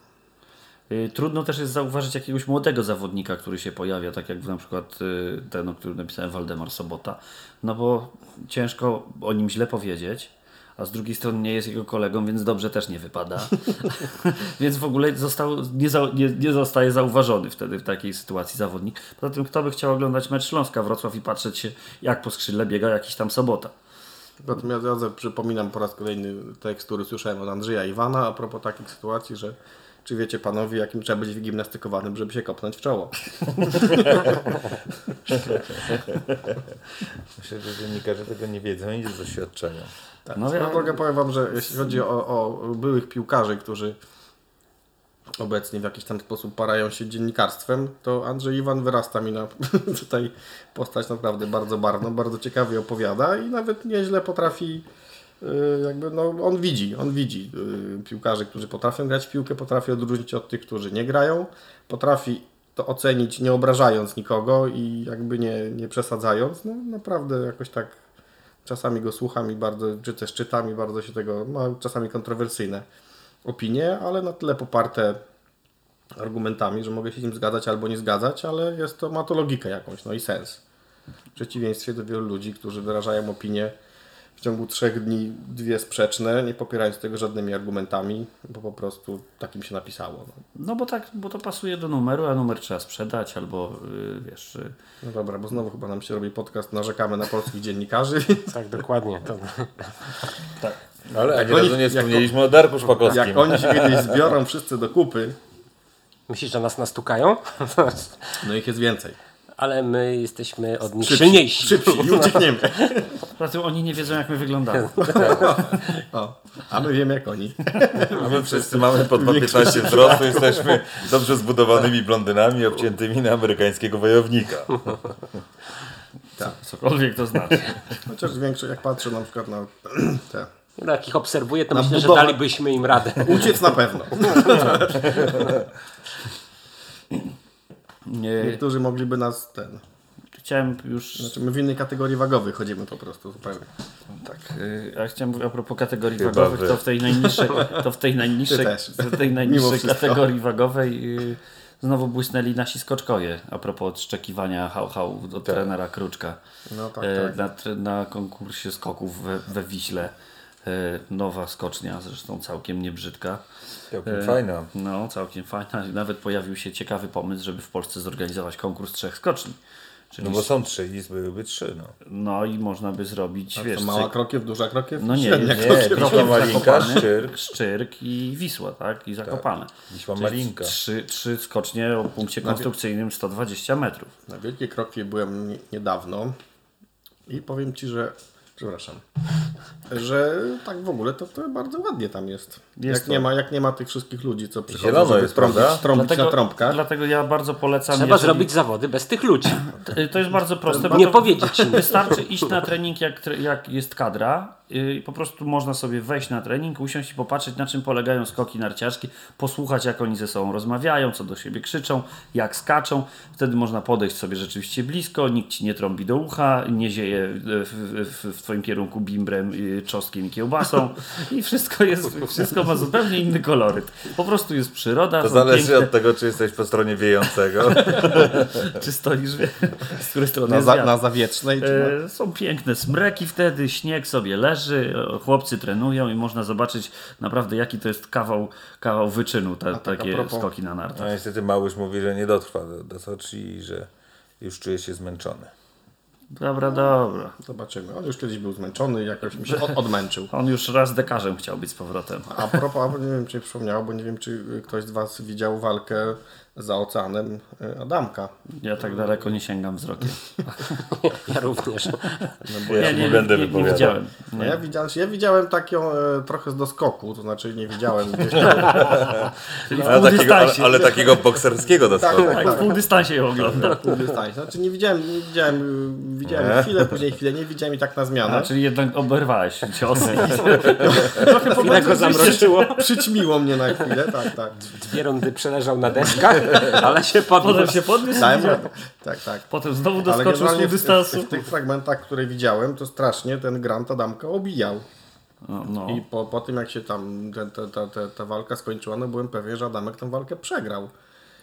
Y, Trudno też jest zauważyć jakiegoś młodego zawodnika, który się pojawia, tak jak na przykład y, ten, o którym napisałem, Waldemar Sobota. No bo ciężko o nim źle powiedzieć, a z drugiej strony nie jest jego kolegą, więc dobrze też nie wypada. więc w ogóle został, nie, za, nie, nie zostaje zauważony wtedy w takiej sytuacji zawodnik. Poza tym, kto by chciał oglądać mecz Śląska Wrocław i patrzeć się, jak po skrzydle biega jakiś tam Sobota. Natomiast ja przypominam po raz kolejny tekst, który słyszałem od Andrzeja Iwana a propos takich sytuacji, że czy wiecie panowie, jakim trzeba być wygimnastykowanym, żeby się kopnąć w czoło? Myślę, że dziennikarze tego nie wiedzą i z doświadczenia. Tak. No ja- drogą powiem Wam, że jeśli chodzi o, o byłych piłkarzy, którzy obecnie w jakiś tam sposób parają się dziennikarstwem, to Andrzej Iwan wyrasta mi na tutaj postać naprawdę bardzo barwną, bardzo ciekawie opowiada i nawet nieźle potrafi jakby, no on widzi, on widzi y, piłkarzy, którzy potrafią grać w piłkę, potrafi odróżnić od tych, którzy nie grają, potrafi to ocenić nie obrażając nikogo i jakby nie, nie przesadzając, no naprawdę jakoś tak czasami go słucham i bardzo, czy też czytam i bardzo się tego, ma czasami kontrowersyjne opinie, ale na tyle poparte argumentami, że mogę się z nim zgadzać albo nie zgadzać, ale jest to, ma to logikę jakąś, no i sens. W przeciwieństwie do wielu ludzi, którzy wyrażają opinie w ciągu trzech dni dwie sprzeczne, nie popierając tego żadnymi argumentami, bo po prostu takim się napisało. No, No bo tak, bo to pasuje do numeru, a numer trzeba sprzedać albo y, wiesz... Y, no dobra, bo znowu chyba nam się robi podcast, narzekamy na polskich dziennikarzy. Tak, dokładnie. To, Ale ani oni- razu nie jak- wspomnieliśmy o Darku Szpakowskim. Jak oni się kiedyś zbiorą wszyscy do kupy, myślisz, że nas nastukają? no ich jest więcej. Ale my jesteśmy od nich Szybsi, silniejsi. szybsi i uciekniemy. poza tym oni nie wiedzą jak my wyglądamy. O, a my wiemy jak oni. A my wszyscy mamy po 2,15 wzrostu, jesteśmy dobrze zbudowanymi blondynami obciętymi na amerykańskiego wojownika. Cokolwiek to znaczy. Chociaż większość, jak patrzę na przykład na te. No, jak ich obserwuję, to Na myślę, że budowę- dalibyśmy im radę. Uciec na pewno. Nie, Niektórzy mogliby nas ten. chciałem już... Znaczy my w innej kategorii wagowej chodzimy po prostu zupełnie. Tak, y, a chciałem mówić a propos kategorii Chyba wagowych, wy. to w tej najniższej, to w tej najniższej, w tej najniższej kategorii wagowej y, znowu błysnęli nasi skoczkoje a propos odszczekiwania hał-hał od trenera Kruczka No tak, E, tak. Na, na konkursie skoków we, we Wiśle. E, Nowa skocznia, zresztą całkiem niebrzydka. Całkiem fajna. No, całkiem fajna. Nawet pojawił się ciekawy pomysł, żeby w Polsce zorganizować konkurs trzech skoczni. Czyli, No bo są trzy i byłyby trzy, no. no i można by zrobić, A wiesz, to mała cyk- krokiew, duża krokiew? no nie, nie, krokiew. Wisła krokiem Malinka, Szczyrk. Szczyrk i Wisła, tak? I Zakopane. Wisła Czyli Malinka. Trzy, trzy skocznie o punkcie konstrukcyjnym 120 metrów. Na Wielkiej Krokwie byłem nie- niedawno i powiem Ci, że przepraszam, że tak w ogóle to, to bardzo ładnie tam jest. Jest jak, to. nie ma, jak nie ma tych wszystkich ludzi, co przychodzą, Zielono żeby jest, trąbić, prawda? trąbić na trąbkach. dlatego ja bardzo polecam. Trzeba jeżeli- zrobić zawody bez tych ludzi. To jest bardzo proste. Nie powiedzieć. Wystarczy iść na trening, jak, jak jest kadra. I po prostu można sobie wejść na trening, usiąść i popatrzeć, na czym polegają skoki narciarskie, posłuchać, jak oni ze sobą rozmawiają, co do siebie krzyczą, jak skaczą. Wtedy można podejść sobie rzeczywiście blisko, nikt ci nie trąbi do ucha, nie zieje yy, w, w, w twoim kierunku bimbrem, yy, czosnkiem i kiełbasą. I wszystko, jest, wszystko ma zupełnie inny koloryt. Po prostu jest przyroda. To zależy piękne- od tego, czy jesteś po stronie wiejącego. Czy stoisz, wie, z której strony Na, za, na Zawiecznej. Czy E, są piękne smreki wtedy, śnieg sobie leży, chłopcy trenują i można zobaczyć naprawdę jaki to jest kawał, kawał wyczynu, te, tak, a takie propos- skoki na nartach. No niestety Małysz mówi, że nie dotrwa do, do Soczi i że już czuje się zmęczony. Dobra, dobra. Zobaczymy. On już kiedyś był zmęczony jakoś mi się od, odmęczył. On już raz dekarzem chciał być z powrotem. A propos, nie wiem czy przypomniało, bo nie wiem czy ktoś z Was widział walkę za oceanem e, Adamka. Ja tak daleko nie sięgam wzrokiem. Ja również. Ja nie, nie będę nie, nie wypowiadał. widziałem. No ja, widziałem, ja widziałem taką e, trochę z doskoku, to znaczy nie widziałem gdzieś tam. Czyli w Ale takiego, ale, ale takiego bokserskiego doskoku. Tak, w pół dystansie ją oglądam. pół dystansie. Znaczy nie widziałem, nie widziałem, y, widziałem chwilę, później chwilę, nie widziałem i tak na zmianę. A, czyli jednak oberwałeś cios. Chwilę go zamroczyło. Przyćmiło mnie na chwilę, tak, tak. Dwie rundy przeleżał na deskach, ale się Potem podniósł. się podniósł. Dałem radę. Tak, tak. Potem znowu Ale doskoczył z pół w, dystansu. w, w tych fragmentach, które widziałem, to strasznie ten Grant Adamka obijał. No, no. I po, po tym jak się tam te, te, te, te, ta walka skończyła, no byłem pewien, że Adamek tę walkę przegrał.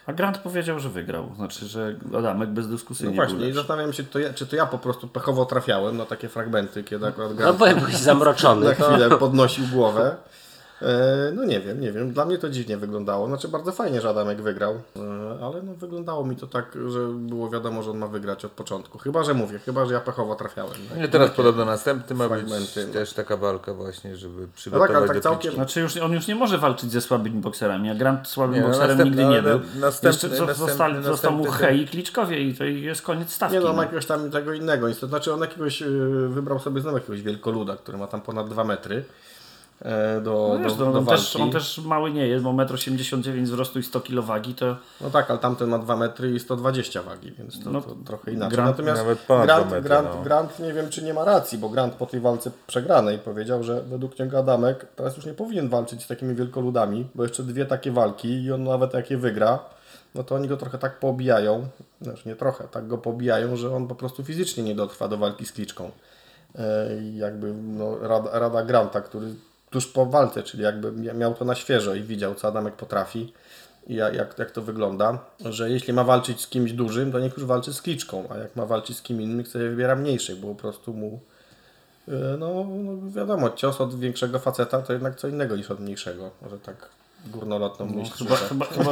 A Grant powiedział, że wygrał. Znaczy, że Adamek No bezdyskusyjnie właśnie, i zastanawiam się, to ja, czy to ja po prostu pechowo trafiałem na takie fragmenty, kiedy akurat No Grant bo byłeś zamroczony. na chwilę podnosił głowę. E, No nie wiem, nie wiem. Dla mnie to dziwnie wyglądało. Znaczy bardzo fajnie, że Adamek wygrał, e, ale no wyglądało mi to tak, że było wiadomo, że on ma wygrać od początku. Chyba, że mówię, chyba, że ja pechowo trafiałem. Nie, teraz podobno następny ma być fragmenty, no. też taka walka właśnie, żeby przygotować ale tak do całkiem-. Znaczy już, on już nie może walczyć ze słabymi bokserami, a Grant słabym Nie, no bokserem następny- nigdy nie był. następny- Jeszcze co, następny- zostali, został mu następny- Hej i Kliczkowie i to jest koniec stawki. Nie no, on no. ma jakiegoś tam tego innego. niestety. Znaczy on jakiegoś, e, wybrał sobie znowu jakiegoś wielkoluda, który ma tam ponad 2 metry do, No wiesz, do, no, do on, walki. też, on też mały nie jest, bo 1,89 m wzrostu i 100 kg wagi, to No tak, ale tamten ma 2 metry i 120 wagi, więc to, No, to trochę inaczej. Grant- Natomiast Grant, 2 metry, Grant, no. Grant nie wiem, czy nie ma racji, bo Grant po tej walce przegranej powiedział, że według niego Adamek teraz już nie powinien walczyć z takimi wielkoludami, bo jeszcze dwie takie walki i on nawet jak je wygra, no to oni go trochę tak pobijają, znaczy nie trochę, tak go pobijają, że on po prostu fizycznie nie dotrwa do walki z Kliczką. E, jakby no, rada, rada Granta, który tuż po walce, czyli jakby mia- miał to na świeżo i widział, co Adamek potrafi i jak, jak, to wygląda, że jeśli ma walczyć z kimś dużym, to niech już walczy z Kliczką, a jak ma walczyć z kim innym, niech sobie wybiera mniejszych, bo po prostu mu e, no, no wiadomo, cios od większego faceta to jednak co innego niż od mniejszego, może tak górnolotną myśl. chyba, że- chyba, chyba,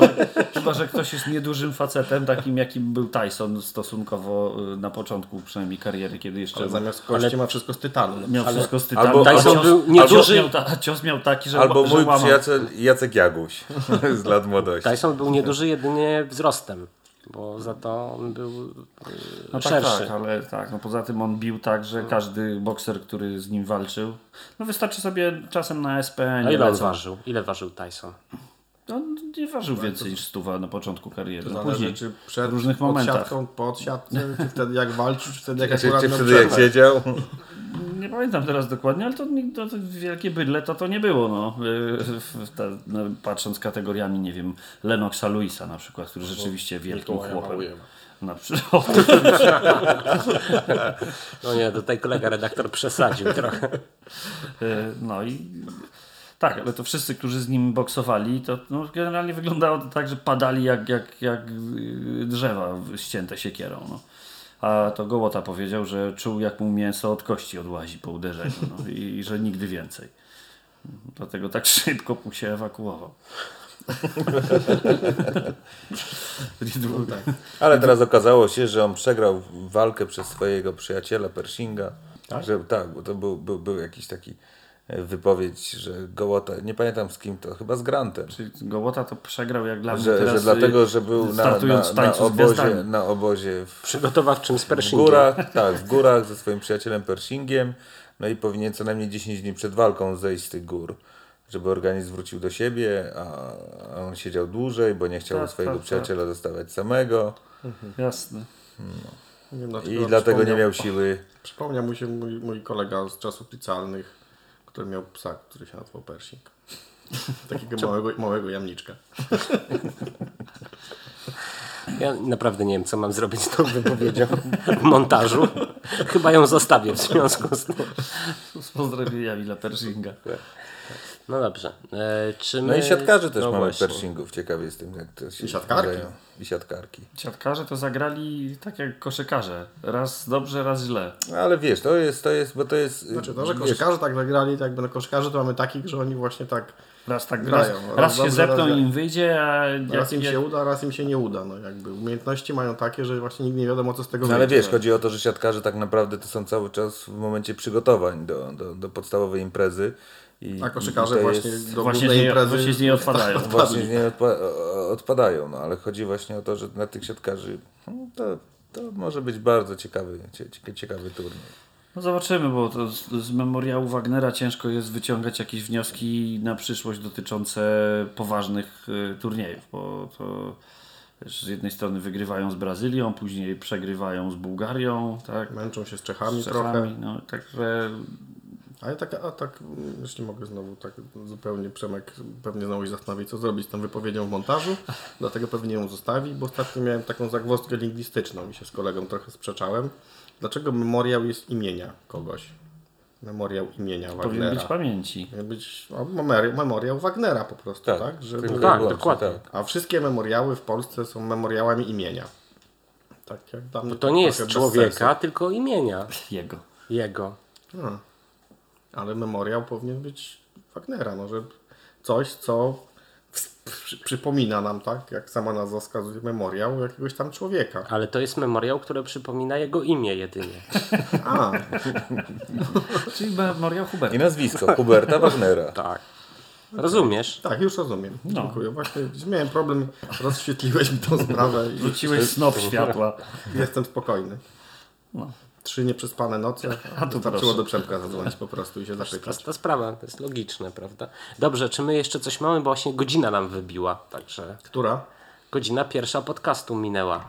chyba, że ktoś jest niedużym facetem, takim jakim był Tyson stosunkowo y, na początku przynajmniej kariery, kiedy jeszcze Ale zamiast kości ma wszystko z tytanu. miał wszystko z tytanu. Albo- a Tyson cios, był nieduży. cios, miał ta, cios miał taki, że Albo że mój łamał. przyjaciel Jacek Jaguś z lat młodości. Tyson był nieduży jedynie wzrostem, bo za to on był No e, tak, szerszy. tak, ale tak, no poza tym on bił tak, że każdy bokser, który z nim walczył, no wystarczy sobie czasem na SPN. A nie ile on ważył? Ile ważył Tyson? On nie ważył więcej niż stuwa na początku kariery. No, Zależy, później, czy przed w różnych pod momentach. siatką, po odsiadce, czy wtedy jak walczył, czy wtedy jak Czy, akurat czy miał wtedy jak siedział? Nie pamiętam teraz dokładnie, ale to, to, to wielkie bydle to to nie było. No. Y, w- Ta, no, patrząc kategoriami, nie wiem, Lenoxa Luisa na przykład, który rzeczywiście wielkim chłopem. Na przykład. No nie, tutaj kolega redaktor przesadził trochę. Y, No i tak, ale to wszyscy, którzy z nim boksowali, to no, generalnie wyglądało to tak, że padali jak, jak, jak y, drzewa ścięte siekierą. No. A to Gołota powiedział, że czuł jak mu mięso od kości odłazi po uderzeniu no, i, i że nigdy więcej. Dlatego tak szybko mu się ewakuował. Ale teraz okazało się, że on przegrał walkę przez swojego przyjaciela Pershinga. Że, tak, bo to był, był, był jakiś taki wypowiedź, że Gołota, nie pamiętam z kim to, chyba z Grantem. Czyli Gołota to przegrał jak dla mnie Że, teraz, że dlatego, że był na, na, w na, obozie, na obozie w Przygotowawczym z w Pershingiem. górach, tak, w górach ze swoim przyjacielem Pershingiem, no i powinien co najmniej 10 dni przed walką zejść z tych gór, żeby organizm wrócił do siebie, a a on siedział dłużej, bo nie chciał Tak, swojego tak, przyjaciela zostawiać samego Jasne. Nie wiem, dlaczego i dlatego nie miał siły. Przypomniał mu się mój, mój kolega z czasów licealnych, który miał psa, który się nazywał Pershing. Takiego małego, małego jamniczka. Ja naprawdę nie wiem, co mam zrobić z tą wypowiedzią w montażu. Chyba ją zostawię w związku z tym. Z pozdrowieniami dla Pershinga. No dobrze. E, czy my... No i siatkarzy też no mamy właśnie. Pershingów, ciekawy jestem jak to się I siatkarki. I siatkarki. Siatkarze to zagrali tak jak koszykarze. Raz dobrze, raz źle. No, ale wiesz, to jest, to jest, bo to jest... Znaczy to, że wiesz, koszykarze tak zagrali, to jakby no koszykarzy to mamy takich, że oni właśnie tak Raz tak raz, Grają. raz, Raz się dobrze, zepną raz i im wyjdzie, a raz im jak, się uda, raz im się nie uda. No jakby umiejętności mają takie, że właśnie nigdy nie wiadomo co z tego No ale wyjdzie. wiesz, chodzi o to, że siatkarze tak naprawdę to są cały czas w momencie przygotowań do, do, do podstawowej imprezy I, A i koszykarze to właśnie jest- do Właśnie z, głównej niej, imprezy właśnie z niej odpadają. Właśnie z niej odpa- odpadają, no ale chodzi właśnie o to, że dla tych siatkarzy no, to, to może być bardzo ciekawy, cie- ciekawy turniej. No zobaczymy, bo to z, z memoriału Wagnera ciężko jest wyciągać jakieś wnioski na przyszłość dotyczące poważnych y, turniejów, bo to wiesz, z jednej strony wygrywają z Brazylią, później przegrywają z Bułgarią, tak? Męczą się z Czechami, Z trochę. Czechami, no, także A ja tak, a tak, mm, jeśli mogę znowu tak zupełnie Przemek pewnie znowu się zastanowi, co zrobić z tą wypowiedzią w montażu, dlatego pewnie ją zostawi, bo ostatnio miałem taką zagwozdkę lingwistyczną i się z kolegą trochę sprzeczałem. Dlaczego memoriał jest imienia kogoś? Memoriał imienia powinien Wagnera. być pamięci. Powinien być o, memoriał, memoriał Wagnera po prostu, tak? Tak, Że Tak, wyłącznie, dokładnie. tak. A wszystkie memoriały w Polsce są memoriałami imienia. Tak jak mnie No To nie jest człowieka, sensu. tylko imienia Jego. jego. Hmm. Ale memoriał powinien być Wagnera, no, że coś, co przy, przypomina nam, tak, jak sama nazwa wskazuje, memoriał jakiegoś tam człowieka. Ale to jest memoriał, które przypomina jego imię jedynie. A, Czyli memoriał Huberta. I nazwisko Huberta Wagnera. Tak. Rozumiesz? tak, już rozumiem. No. Dziękuję. Właśnie miałem problem, rozświetliłeś mi tą sprawę i Wróciłeś snop światła. jestem spokojny. No. Trzy nieprzespane noce, A tu wystarczyło do Przemka zadzwonić po prostu i się Prosta zapytać. ta sprawa, to jest logiczne, prawda? Dobrze, czy my jeszcze coś mamy, bo właśnie godzina nam wybiła, także Która? godzina pierwsza podcastu minęła.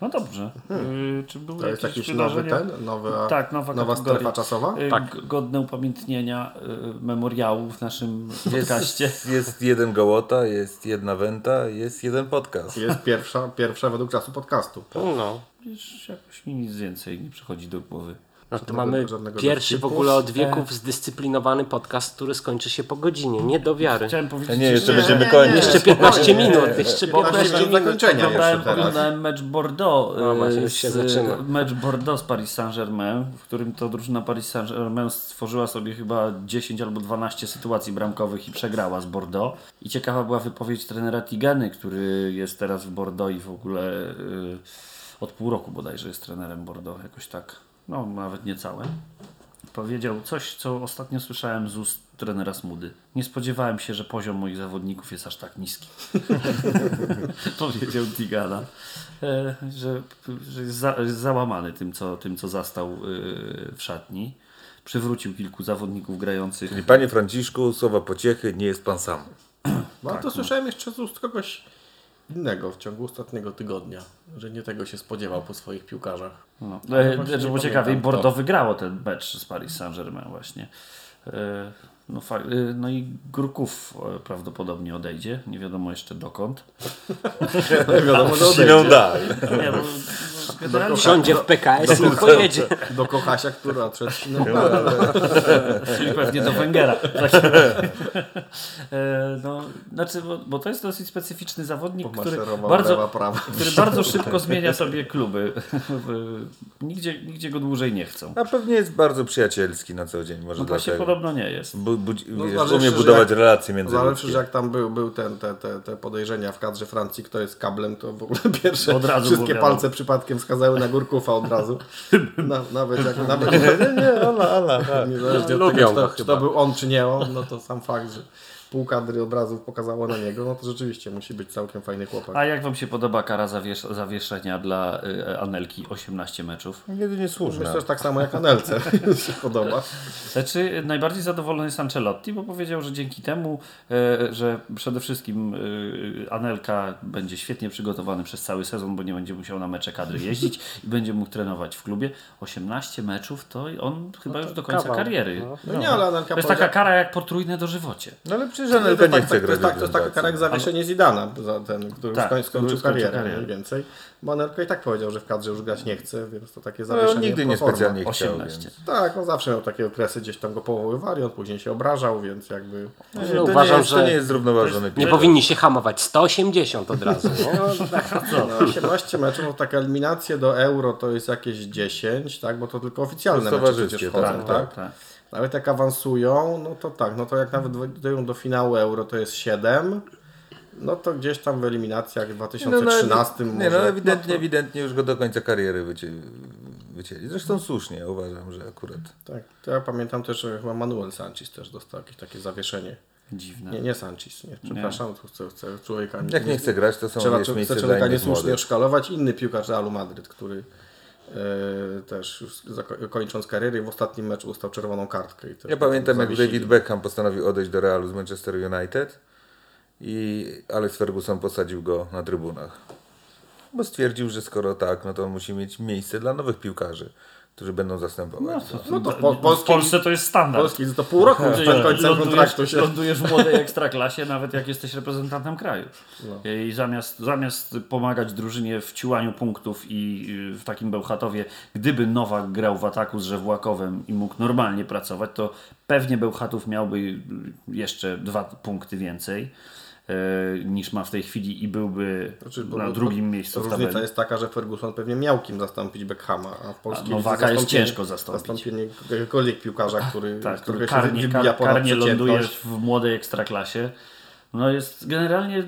No dobrze. Y, czy były To jest jakieś jakiś nowy ten? Nowa, Tak, nowa nowa strefa czasowa? Y, Tak. Godne upamiętnienia y, memoriału w naszym podcaście. Jest, jest jeden gołota, jest jedna wenta, jest jeden podcast. Jest pierwsza, pierwsza według czasu podcastu. No. Wiesz, jakoś mi nic więcej nie przychodzi do głowy. No to Żadnego- mamy żadnego pierwszy w ogóle od wieków zdyscyplinowany podcast, który skończy się po godzinie. Nie do wiary. Chciałem powiedzieć, nie, jeszcze że będziemy kończyć. Jeszcze 15 minut, jeszcze Bo 15 do minut. zakończenia Oglądałem, jeszcze mecz Bordeaux. No y, właśnie, się z- zaczyna. Mecz Bordeaux z Paris Saint-Germain, w którym to drużyna Paris Saint-Germain stworzyła sobie chyba 10 albo 12 sytuacji bramkowych i przegrała z Bordeaux. I ciekawa była wypowiedź trenera Tigany, który jest teraz w Bordeaux i w ogóle y, od pół roku bodajże jest trenerem Bordeaux, jakoś tak, no nawet niecałe. Powiedział coś, co ostatnio słyszałem z ust trenera Smudy. Nie spodziewałem się, że poziom moich zawodników jest aż tak niski. Powiedział Tigana, e, że, że jest, za, jest załamany tym co, tym, co zastał e, w szatni. Przywrócił kilku zawodników grających. Czyli panie Franciszku, słowa pociechy, nie jest pan sam. No Tak, to słyszałem jeszcze z ust kogoś innego w ciągu ostatniego tygodnia, że nie tego się spodziewał po swoich piłkarzach. No, Ale e, właśnie że nie było ciekawie, pamiętam, Bordeaux kto. wygrało ten mecz z Paris Saint-Germain właśnie. No, fa- e, no i Gruków e, prawdopodobnie odejdzie, nie wiadomo jeszcze dokąd. Nie wiadomo, że odejdzie. dal. Nie, bo, no, generalnie Wsiądzie w PKS i pojedzie. Do Kochasia, która odszedł no, Czyli pewnie do Węgera. E, no, znaczy, bo, bo to jest dosyć specyficzny zawodnik, który bardzo, lewa, który bardzo szybko zmienia sobie kluby. nigdzie, nigdzie go dłużej nie chcą. A pewnie jest bardzo przyjacielski na co dzień, może No właśnie podobno nie jest. Bu, budzi, No, wiesz, umie że budować jak- relacje między Zależy, że jak tam był, był ten, te, te, te podejrzenia w kadrze Francji, kto jest kablem, to w ogóle pierwsze Od razu wszystkie palce przypadkiem wskazały na Górkufa od razu. Na, nawet jak nawet Nie, nie, Ala, Ala, tak. niezależnie od Lubią tego, to, czy to był on, czy nie on, no to sam fakt, że pół kadry obrazów pokazało na niego, no to rzeczywiście musi być całkiem fajny chłopak. A jak Wam się podoba kara zawiesz zawieszenia dla y, Anelki 18 meczów? Jedynie słuszna. Myślę, że tak samo jak Anelce się podoba. Znaczy, najbardziej zadowolony jest Ancelotti, bo powiedział, że dzięki temu, e, że przede wszystkim e, Anelka będzie świetnie przygotowany przez cały sezon, bo nie będzie musiał na mecze kadry jeździć i będzie mógł trenować w klubie. 18 meczów to on chyba już do końca kawał, kariery. no. No nie, ale Anelka To jest powiedział- taka kara jak potrójne dożywocie. No ale przecież To Anelka jest nie tak- chce to grać jest, tak, to jest taka kara jak zawieszenie Zidana, za ten, który Tak, skończył skończył karierę, karierę. mniej więcej. Bo Anelka i tak powiedział, że w kadrze już grać nie chce, więc to takie Ale zawieszenie on nigdy nie specjalnie chciał, 18. więc... Tak, on zawsze miał takie okresy, gdzieś tam go powoływali, on później się obrażał, więc jakby... Nie, No, to, nie uważam, jest, to że nie jest zrównoważony nie powinni się hamować. 180 od razu. Nie? No, tak. No, 18 meczów, no, taka eliminacja do Euro to jest jakieś 10, tak, bo to tylko oficjalne To mecze towarzyskie, przecież wchodzą, tak, tak? Tak. Nawet jak awansują, no to tak, no to jak nawet dojdą do finału Euro to jest 7, no to gdzieś tam w eliminacjach w No, no, 2013 nie, może... no ewidentnie, ewidentnie już go do końca kariery wycięli. Zresztą słusznie, ja uważam, że akurat. Tak, to ja pamiętam też, że chyba Manuel Sanchez też dostał jakieś takie zawieszenie. Dziwne. Nie, nie Sanchez, nie, przepraszam, tu chcę, chcę człowieka... Jak nie chce grać, to są Trzeba człowieka niesłusznie młodych. szkalować. Inny piłkarz Realu Madryt, który też już zako- kończąc karierę w ostatnim meczu dostał czerwoną kartkę. Też Ja pamiętam, jak. David Beckham postanowił odejść do Realu z Manchester United i Alex Ferguson posadził go na trybunach. Bo stwierdził, że skoro tak, no to musi mieć miejsce dla nowych piłkarzy, którzy będą zastępować. go. No to w, po, w polski, Polsce to jest standard. polski to pół roku przed końcem kontraktu się... lądujesz w młodej ekstraklasie, nawet jak jesteś reprezentantem kraju. I zamiast, zamiast pomagać drużynie w ciłaniu punktów i y, w takim Bełchatowie, gdyby Nowak grał w ataku z Żewłakowem i mógł normalnie pracować, to pewnie Bełchatów miałby y, jeszcze dwa punkty więcej niż ma w tej chwili i byłby Znaczy, na bo- drugim to miejscu w Różnica tabeli. jest taka, że Ferguson pewnie miał kim zastąpić Beckhama, a w polskiej A Nowaka jest ciężko zastąpić. Zastąpienie jakiegokolwiek piłkarza, który, Tak, który się karnie, wybija kar, ponad karnie ląduje w młodej ekstraklasie. No jest generalnie e,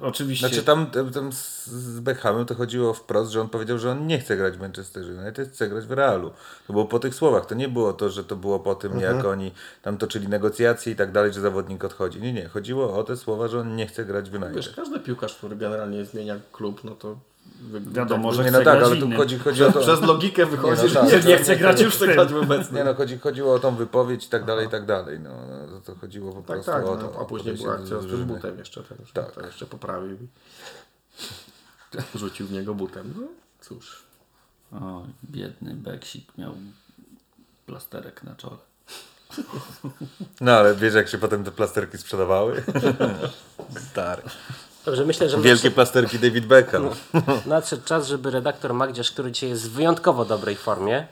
oczywiście... Znaczy tam, tam, tam z- z Beckhamem to chodziło wprost, że on powiedział, że on nie chce grać w Manchester United, chce grać w Realu. To było po tych słowach, to nie było to, że to było po tym, Mhm. jak oni tam toczyli negocjacje i tak dalej, że zawodnik odchodzi. Nie, nie, chodziło o te słowa, że on nie chce grać w United. Wiesz, każdy piłkarz, który generalnie zmienia klub, no to wy- Wiadomo, że Nie chce no tak, ale tu chodzi, chodzi o to... przez logikę wychodzi, Nie, no że tak. nie, Nie chce grać już grać w obecnym. Nie no, chodzi, chodziło o tą wypowiedź i tak dalej, i tak dalej. No, no to chodziło po Tak, prostu tak, o no, to. a później była akcja z tym butem jeszcze, ten, Tak. to jeszcze poprawił rzucił w niego butem. No cóż. O, biedny Beksik miał plasterek na czole. No ale wiesz, jak się potem te plasterki sprzedawały? Stary. Dobrze, myślę, że Wielkie plasterki David Beckham. nadszedł czas, żeby redaktor Magdziarz, który dzisiaj jest w wyjątkowo dobrej formie,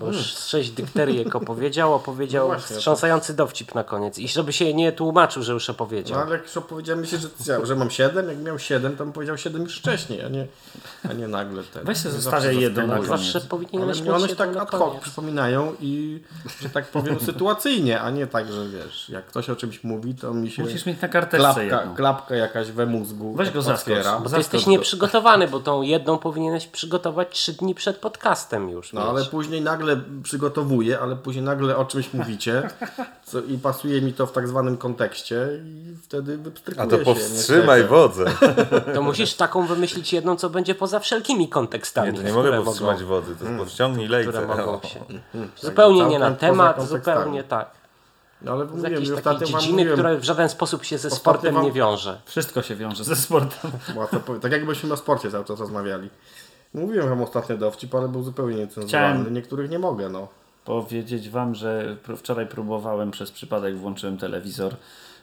bo już z sześć dykteryjek opowiedział, opowiedział No właśnie, wstrząsający dowcip na koniec. I żeby się nie tłumaczył, że już No opowiedział. ale jak już opowiedziałem, myślę, że, że mam 7, jak miał 7, to bym powiedział 7 już wcześniej, a nie, a nie nagle ten. Weź sobie Zawsze zostawiaj jedną na koniec. Zawsze powinieneś Ale mieć one się tak ad hoc przypominają i, że tak powiem, sytuacyjnie, a nie tak, że wiesz, jak ktoś o czymś mówi, to mi się Musisz mieć na karteczce klapka, jedną. klapka jakaś we mózgu Weź go zaskocz. otwiera. Bo ty jesteś go. nieprzygotowany, bo tą jedną powinieneś przygotować trzy dni przed podcastem już. No mieć. ale później nagle przygotowuję, ale później nagle o czymś mówicie co, i pasuje mi to w tak zwanym kontekście i wtedy wypstrykuję A to się. powstrzymaj niestety. wodze. To musisz taką wymyślić jedną, co będzie poza wszelkimi kontekstami. Nie, to nie mogę mogą- powstrzymać wody, to powściągnij lejce. mogą No. się. Zupełnie nie na temat, zupełnie tak. No ale Z jakiejś że takiej dziedziny, mówiłem, która w żaden sposób się ze sportem nie wiąże. Wszystko się wiąże ze sportem. Łatwo powie- tak jakbyśmy o sporcie cały czas rozmawiali. Mówiłem wam ostatnio dowcip, ale był zupełnie niecenzuralny. Chciałem- Niektórych nie mogę, no. Powiedzieć wam, że wczoraj próbowałem przez przypadek włączyłem telewizor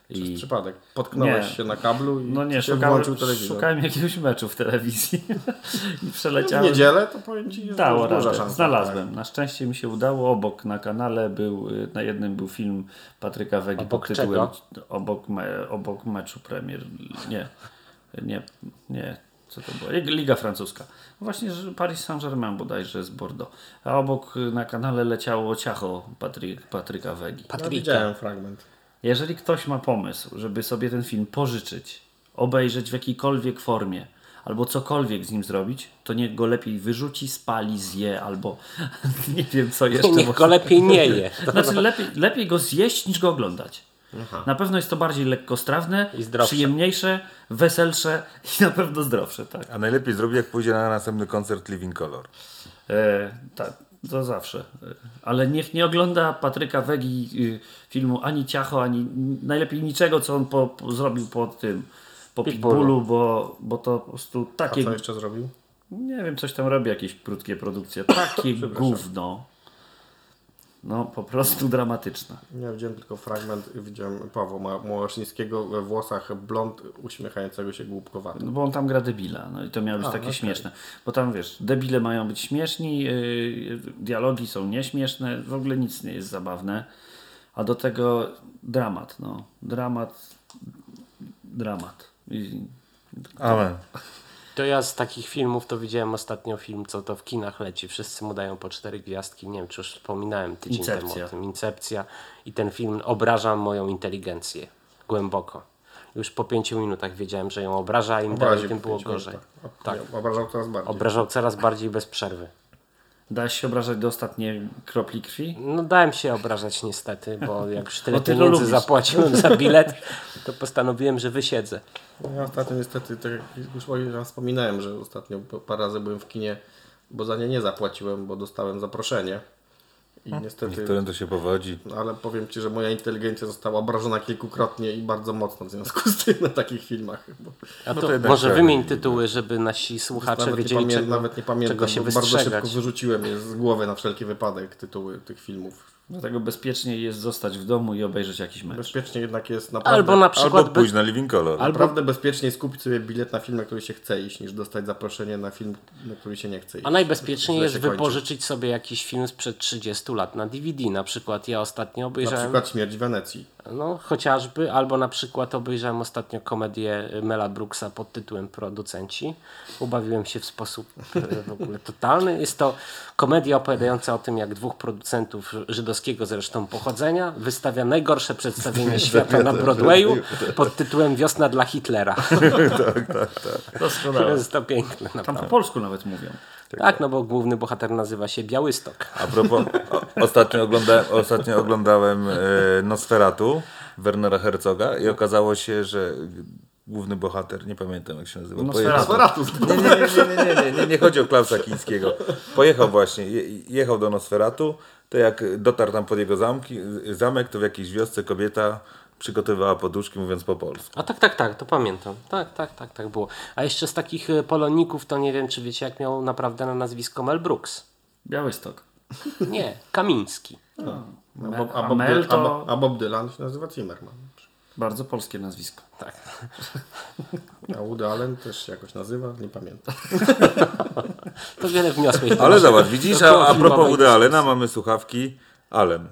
i Przypadek. Potknąłeś Nie. się na kablu i no nie, się szukałem, włączył telewizor. szukałem jakiegoś meczu w telewizji i W przeleciałem. niedzielę to powiem Ci, że Dało jest duża szansa. znalazłem. Na szczęście mi się udało. Obok na kanale był, y, na jednym był film Patryka Wegi Obok pod tytułem czego? obok, me, obok meczu Premier. Nie, nie, nie. Co to było? Liga francuska. Właśnie, że Paris Saint-Germain bodajże z Bordeaux. A obok y, na kanale leciało ciacho Patryk, Patryka Wegi. Ja Patryka. widziałem fragment. Jeżeli ktoś ma pomysł, żeby sobie ten film pożyczyć, obejrzeć w jakiejkolwiek formie, albo cokolwiek z nim zrobić, to niech go lepiej wyrzuci, spali, zje, albo nie wiem co jeszcze. Niech go lepiej nie je. Znaczy lepiej, lepiej go zjeść niż go oglądać. Na pewno jest to bardziej lekkostrawne, przyjemniejsze, weselsze i na pewno zdrowsze. Tak. A najlepiej zrobi, jak pójdzie na następny koncert Living Color. E, tak, to zawsze. E, Ale niech nie ogląda Patryka Wegi y, filmu ani Ciacho, ani najlepiej niczego, co on po, po, zrobił po tym, po Pitbullu. Bo, bo to po prostu A takie, co jeszcze zrobił? nie wiem, coś tam robi, jakieś krótkie produkcje, takie gówno. No, po prostu dramatyczne. Ja widziałem tylko fragment, widziałem Pawła Ma- Małaszyńskiego we włosach blond uśmiechającego się głupkowato. No bo on tam gra debila, no i to miało być A, takie okej. śmieszne. Bo tam wiesz, debile mają być śmieszni, yy, dialogi są nieśmieszne, w ogóle nic nie jest zabawne. A do tego dramat, no. Dramat, dramat. I Amen. To ja z takich filmów to widziałem ostatnio film, co to w kinach leci. Wszyscy mu dają po cztery gwiazdki. Nie wiem, czy już wspominałem tydzień Incepcja. temu o tym. Incepcja. I ten film obraża moją inteligencję. Głęboko. Już po pięciu minutach wiedziałem, że ją obraża, a im dalej, tym było minut, gorzej. tak. Tak. Obrażał coraz bardziej. Obrażał coraz bardziej bez przerwy. Dałeś się obrażać do ostatniej kropli krwi? No dałem się obrażać niestety, bo jak już tyle pieniędzy zapłaciłem za bilet, to postanowiłem, że wysiedzę. No Ja ostatnio niestety, tak jak już raz wspominałem, że ostatnio parę razy byłem w kinie, bo za nie nie zapłaciłem, bo dostałem zaproszenie. I niestety, Którym to się powodzi. ale powiem Ci, że moja inteligencja została obrażona kilkukrotnie i bardzo mocno w związku z tym na takich filmach. Bo A No to, to jednak może wymień tytuły, żeby nasi słuchacze nawet, nie wiedzieli, pamię- czego, nawet nie pamiętam, czego się bo bardzo wystrzegać. szybko wyrzuciłem je z głowy na wszelki wypadek tytuły tych filmów. Dlatego bezpiecznie jest zostać w domu i obejrzeć jakiś mecz. Bezpiecznie jednak jest naprawdę... Albo na przykład... Albo pójść na Living Color. Naprawdę bezpiecznie skupić sobie bilet na film, na który się chce iść, niż dostać zaproszenie na film, na który się nie chce iść. A najbezpieczniej jest kończy. wypożyczyć sobie jakiś film sprzed 30 lat na DVD. Na przykład ja ostatnio Na obejrzałem, przykład Śmierć w Wenecji. No chociażby, albo na przykład obejrzałem ostatnio komedię Mela Brooksa pod tytułem Producenci. Ubawiłem się w sposób e, w ogóle totalny. Jest to komedia opowiadająca o tym, jak dwóch producentów żydowskiego zresztą pochodzenia wystawia najgorsze przedstawienie świata na Broadwayu pod tytułem Wiosna dla Hitlera. Doskonale. Jest to piękne, Tam po naprawdę. polsku nawet mówią. Tak, no bo główny bohater nazywa się Białystok. A propos, o, ostatnio oglądałem, ostatnio oglądałem e, Nosferatu Wernera Herzoga i okazało się, że główny bohater, nie pamiętam jak się nazywa, Nosferatu. Nie, nie, nie, nie, nie, nie, nie, nie chodzi o Klausa Kińskiego. Pojechał właśnie, je, jechał do Nosferatu, to jak dotarł tam pod jego zamki, zamek, to w jakiejś wiosce kobieta przygotowywała poduszki, mówiąc po polsku. A tak, tak, tak, to pamiętam. Tak, tak, tak, tak było. A jeszcze z takich e, poloników to nie wiem, czy wiecie, jak miał naprawdę na nazwisko Mel Brooks. Białystok. Nie, Kamiński. A Bob, A a, Bob, Mel to- a, Bob, Dylan się nazywa Zimmerman. Bardzo polskie nazwisko. Tak. A Woody Allen też się jakoś nazywa, nie pamiętam. To wiele wniosłeś. Ale zobacz, widzisz, a, a propos Woody Allena mamy słuchawki Allen.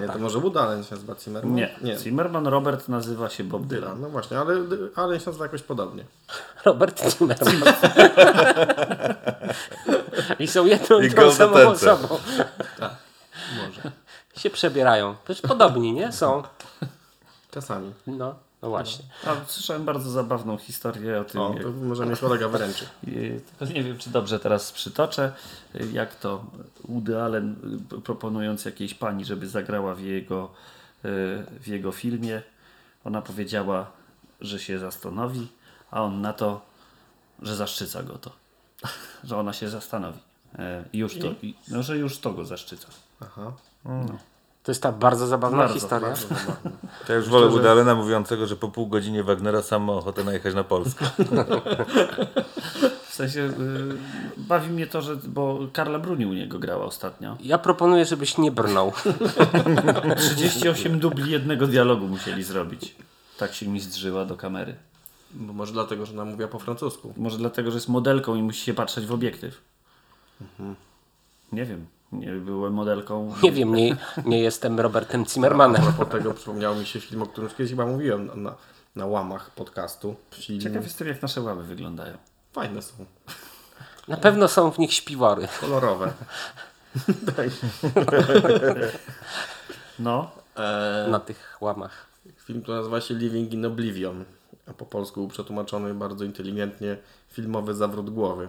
nie, to może Woody Allen się nazywa Zimmerman? Nie. nie. Zimmerman Robert nazywa się Bob Dylan. Dylan, no właśnie, ale Allen się nazywa jakoś podobnie. Robert Zimmerman. I są jedną I tą samą osobą. Może. Się przebierają. Też podobni, nie? Są. Czasami. No, no właśnie. A słyszałem bardzo zabawną historię o tym, O, jak, to może mnie kolega wyręczy. tylko nie wiem, czy dobrze teraz przytoczę, jak to Woody Allen y, proponując jakiejś pani, żeby zagrała w jego, y, w jego filmie, ona powiedziała, że się zastanowi, a on na to, że zaszczyca go to. że ona się zastanowi. E, i Już to, no, że już to go zaszczyca. Aha. To jest ta bardzo zabawna Bardzo, historia. Bardzo zabawne. To ja już wolę Woody mówiącego, że po pół godzinie Wagnera sam ma ochotę najechać na Polskę. W sensie y, bawi mnie to, że bo Karla Bruni u niego grała ostatnio. Ja proponuję, żebyś nie brnął. 38 dubli jednego dialogu musieli zrobić. Tak się mi zdrzyła do kamery. Bo może dlatego, że ona mówiła po francusku. Może dlatego, że jest modelką i musi się patrzeć w obiektyw. Nie wiem. Nie byłem modelką. Nie wiem, nie, nie jestem Robertem Zimmermanem. Po tego przypomniał mi się film, o którym kiedyś chyba mówiłem na, na, na łamach podcastu. Film. Ciekaw jestem, jak nasze ławy wyglądają. Fajne są. Na pewno są w nich śpiwory. Kolorowe. tak. No, e, Na tych łamach. film to nazywa się Living in Oblivion. A po polsku był przetłumaczony bardzo inteligentnie filmowy zawrót głowy.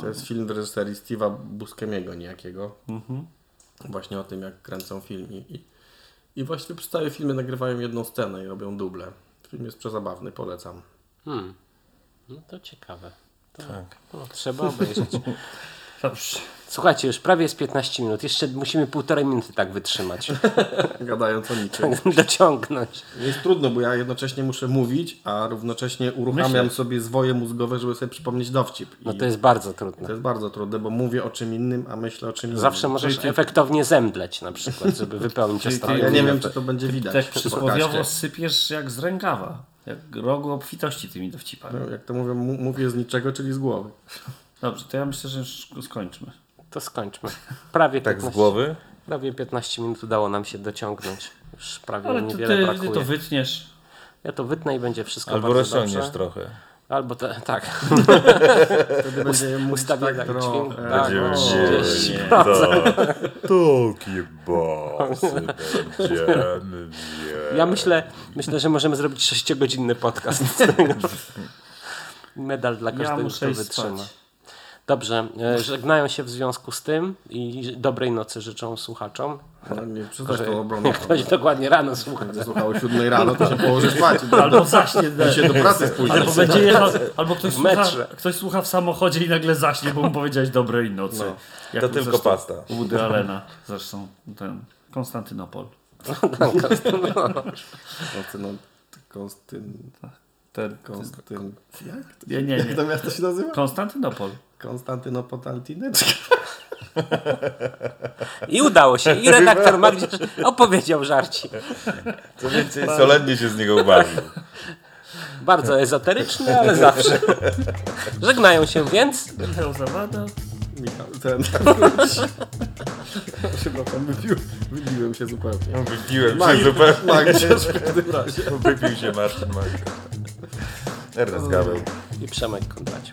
To jest film reżyserii Steve'a Buscemiego niejakiego. Właśnie o tym, jak kręcą film i, i, i właściwie przy całej filmie nagrywają jedną scenę i robią duble. Film jest przezabawny, polecam. Hmm. No to ciekawe. To, Tak. no, trzeba obejrzeć. dobrze. Słuchajcie, już prawie jest 15 minut. Jeszcze musimy półtorej minuty tak wytrzymać. Gadając o niczym. Dociągnąć. Jest trudno, bo ja jednocześnie muszę mówić, a równocześnie uruchamiam Myślę. sobie zwoje mózgowe, żeby sobie przypomnieć dowcip. I No to jest bardzo to trudne. jest bardzo trudne, bo mówię o czym innym, a myślę o czym innym. Zawsze możesz efektownie zemdleć na przykład, żeby wypełnić ostatnią Ja nie wiem, czy to będzie widać. Tak przysłowiowo sypiesz jak z rękawa. Jak rogu obfitości tymi dowcipami. No, jak to mówią, mu- mówię z niczego, czyli z głowy. Dobrze, to ja myślę, że już skończmy. To skończmy. Prawie Tak 15, z głowy? prawie 15 minut udało nam się dociągnąć. Już prawie Ale ty, niewiele ty, ty brakuje. to wytniesz. Ja to wytnę i będzie wszystko Albo rozciągniesz trochę. Albo te, tak. Wtedy będzie Ustawię tak tak trochę. dźwięk. Tak, Będziemy mieli 30%. tak, Takie basy będziemy. Ja myślę, myślę, że możemy zrobić 6-godzinny podcast z tego. Medal dla Ja każdego, muszę kto wytrzyma. spać. Dobrze, e, żegnają się w związku z tym i dobrej nocy życzą słuchaczom. No, nie tą obroną. Jak ktoś dokładnie rano słucha. Będzie słuchał o 7 rano, to się położy spać. Albo zaśnie. się do pracy spóźni. Albo będzie jechał, albo ktoś słucha, ktoś słucha w samochodzie i nagle zaśnie, bo mu powiedziałeś dobrej nocy. Jak To tylko pasta. u Woody Allena zresztą ten Konstantynopol. Konstyn... Konstyn... Ten, Konstyn... Jak? nie, nie, Jak nie. to miasto się nazywa? Konstantynopol. Konstantynopotaltineczka. I udało się. I redaktor Magdziarz opowiedział żarci. Co więcej, solennie się z niego ubawił. Bardzo ezoteryczny, ale zawsze. Żegnają się więc. Michał Zawada. Michał, ten... Przepraszam, wypił, wybiłem się zupełnie. Wypiłem Mag- się zupełnie. Magdziarz w każdym razie. Wypił się Marcin Magda. Ernest Gaweł. I Przemek Kondraciu.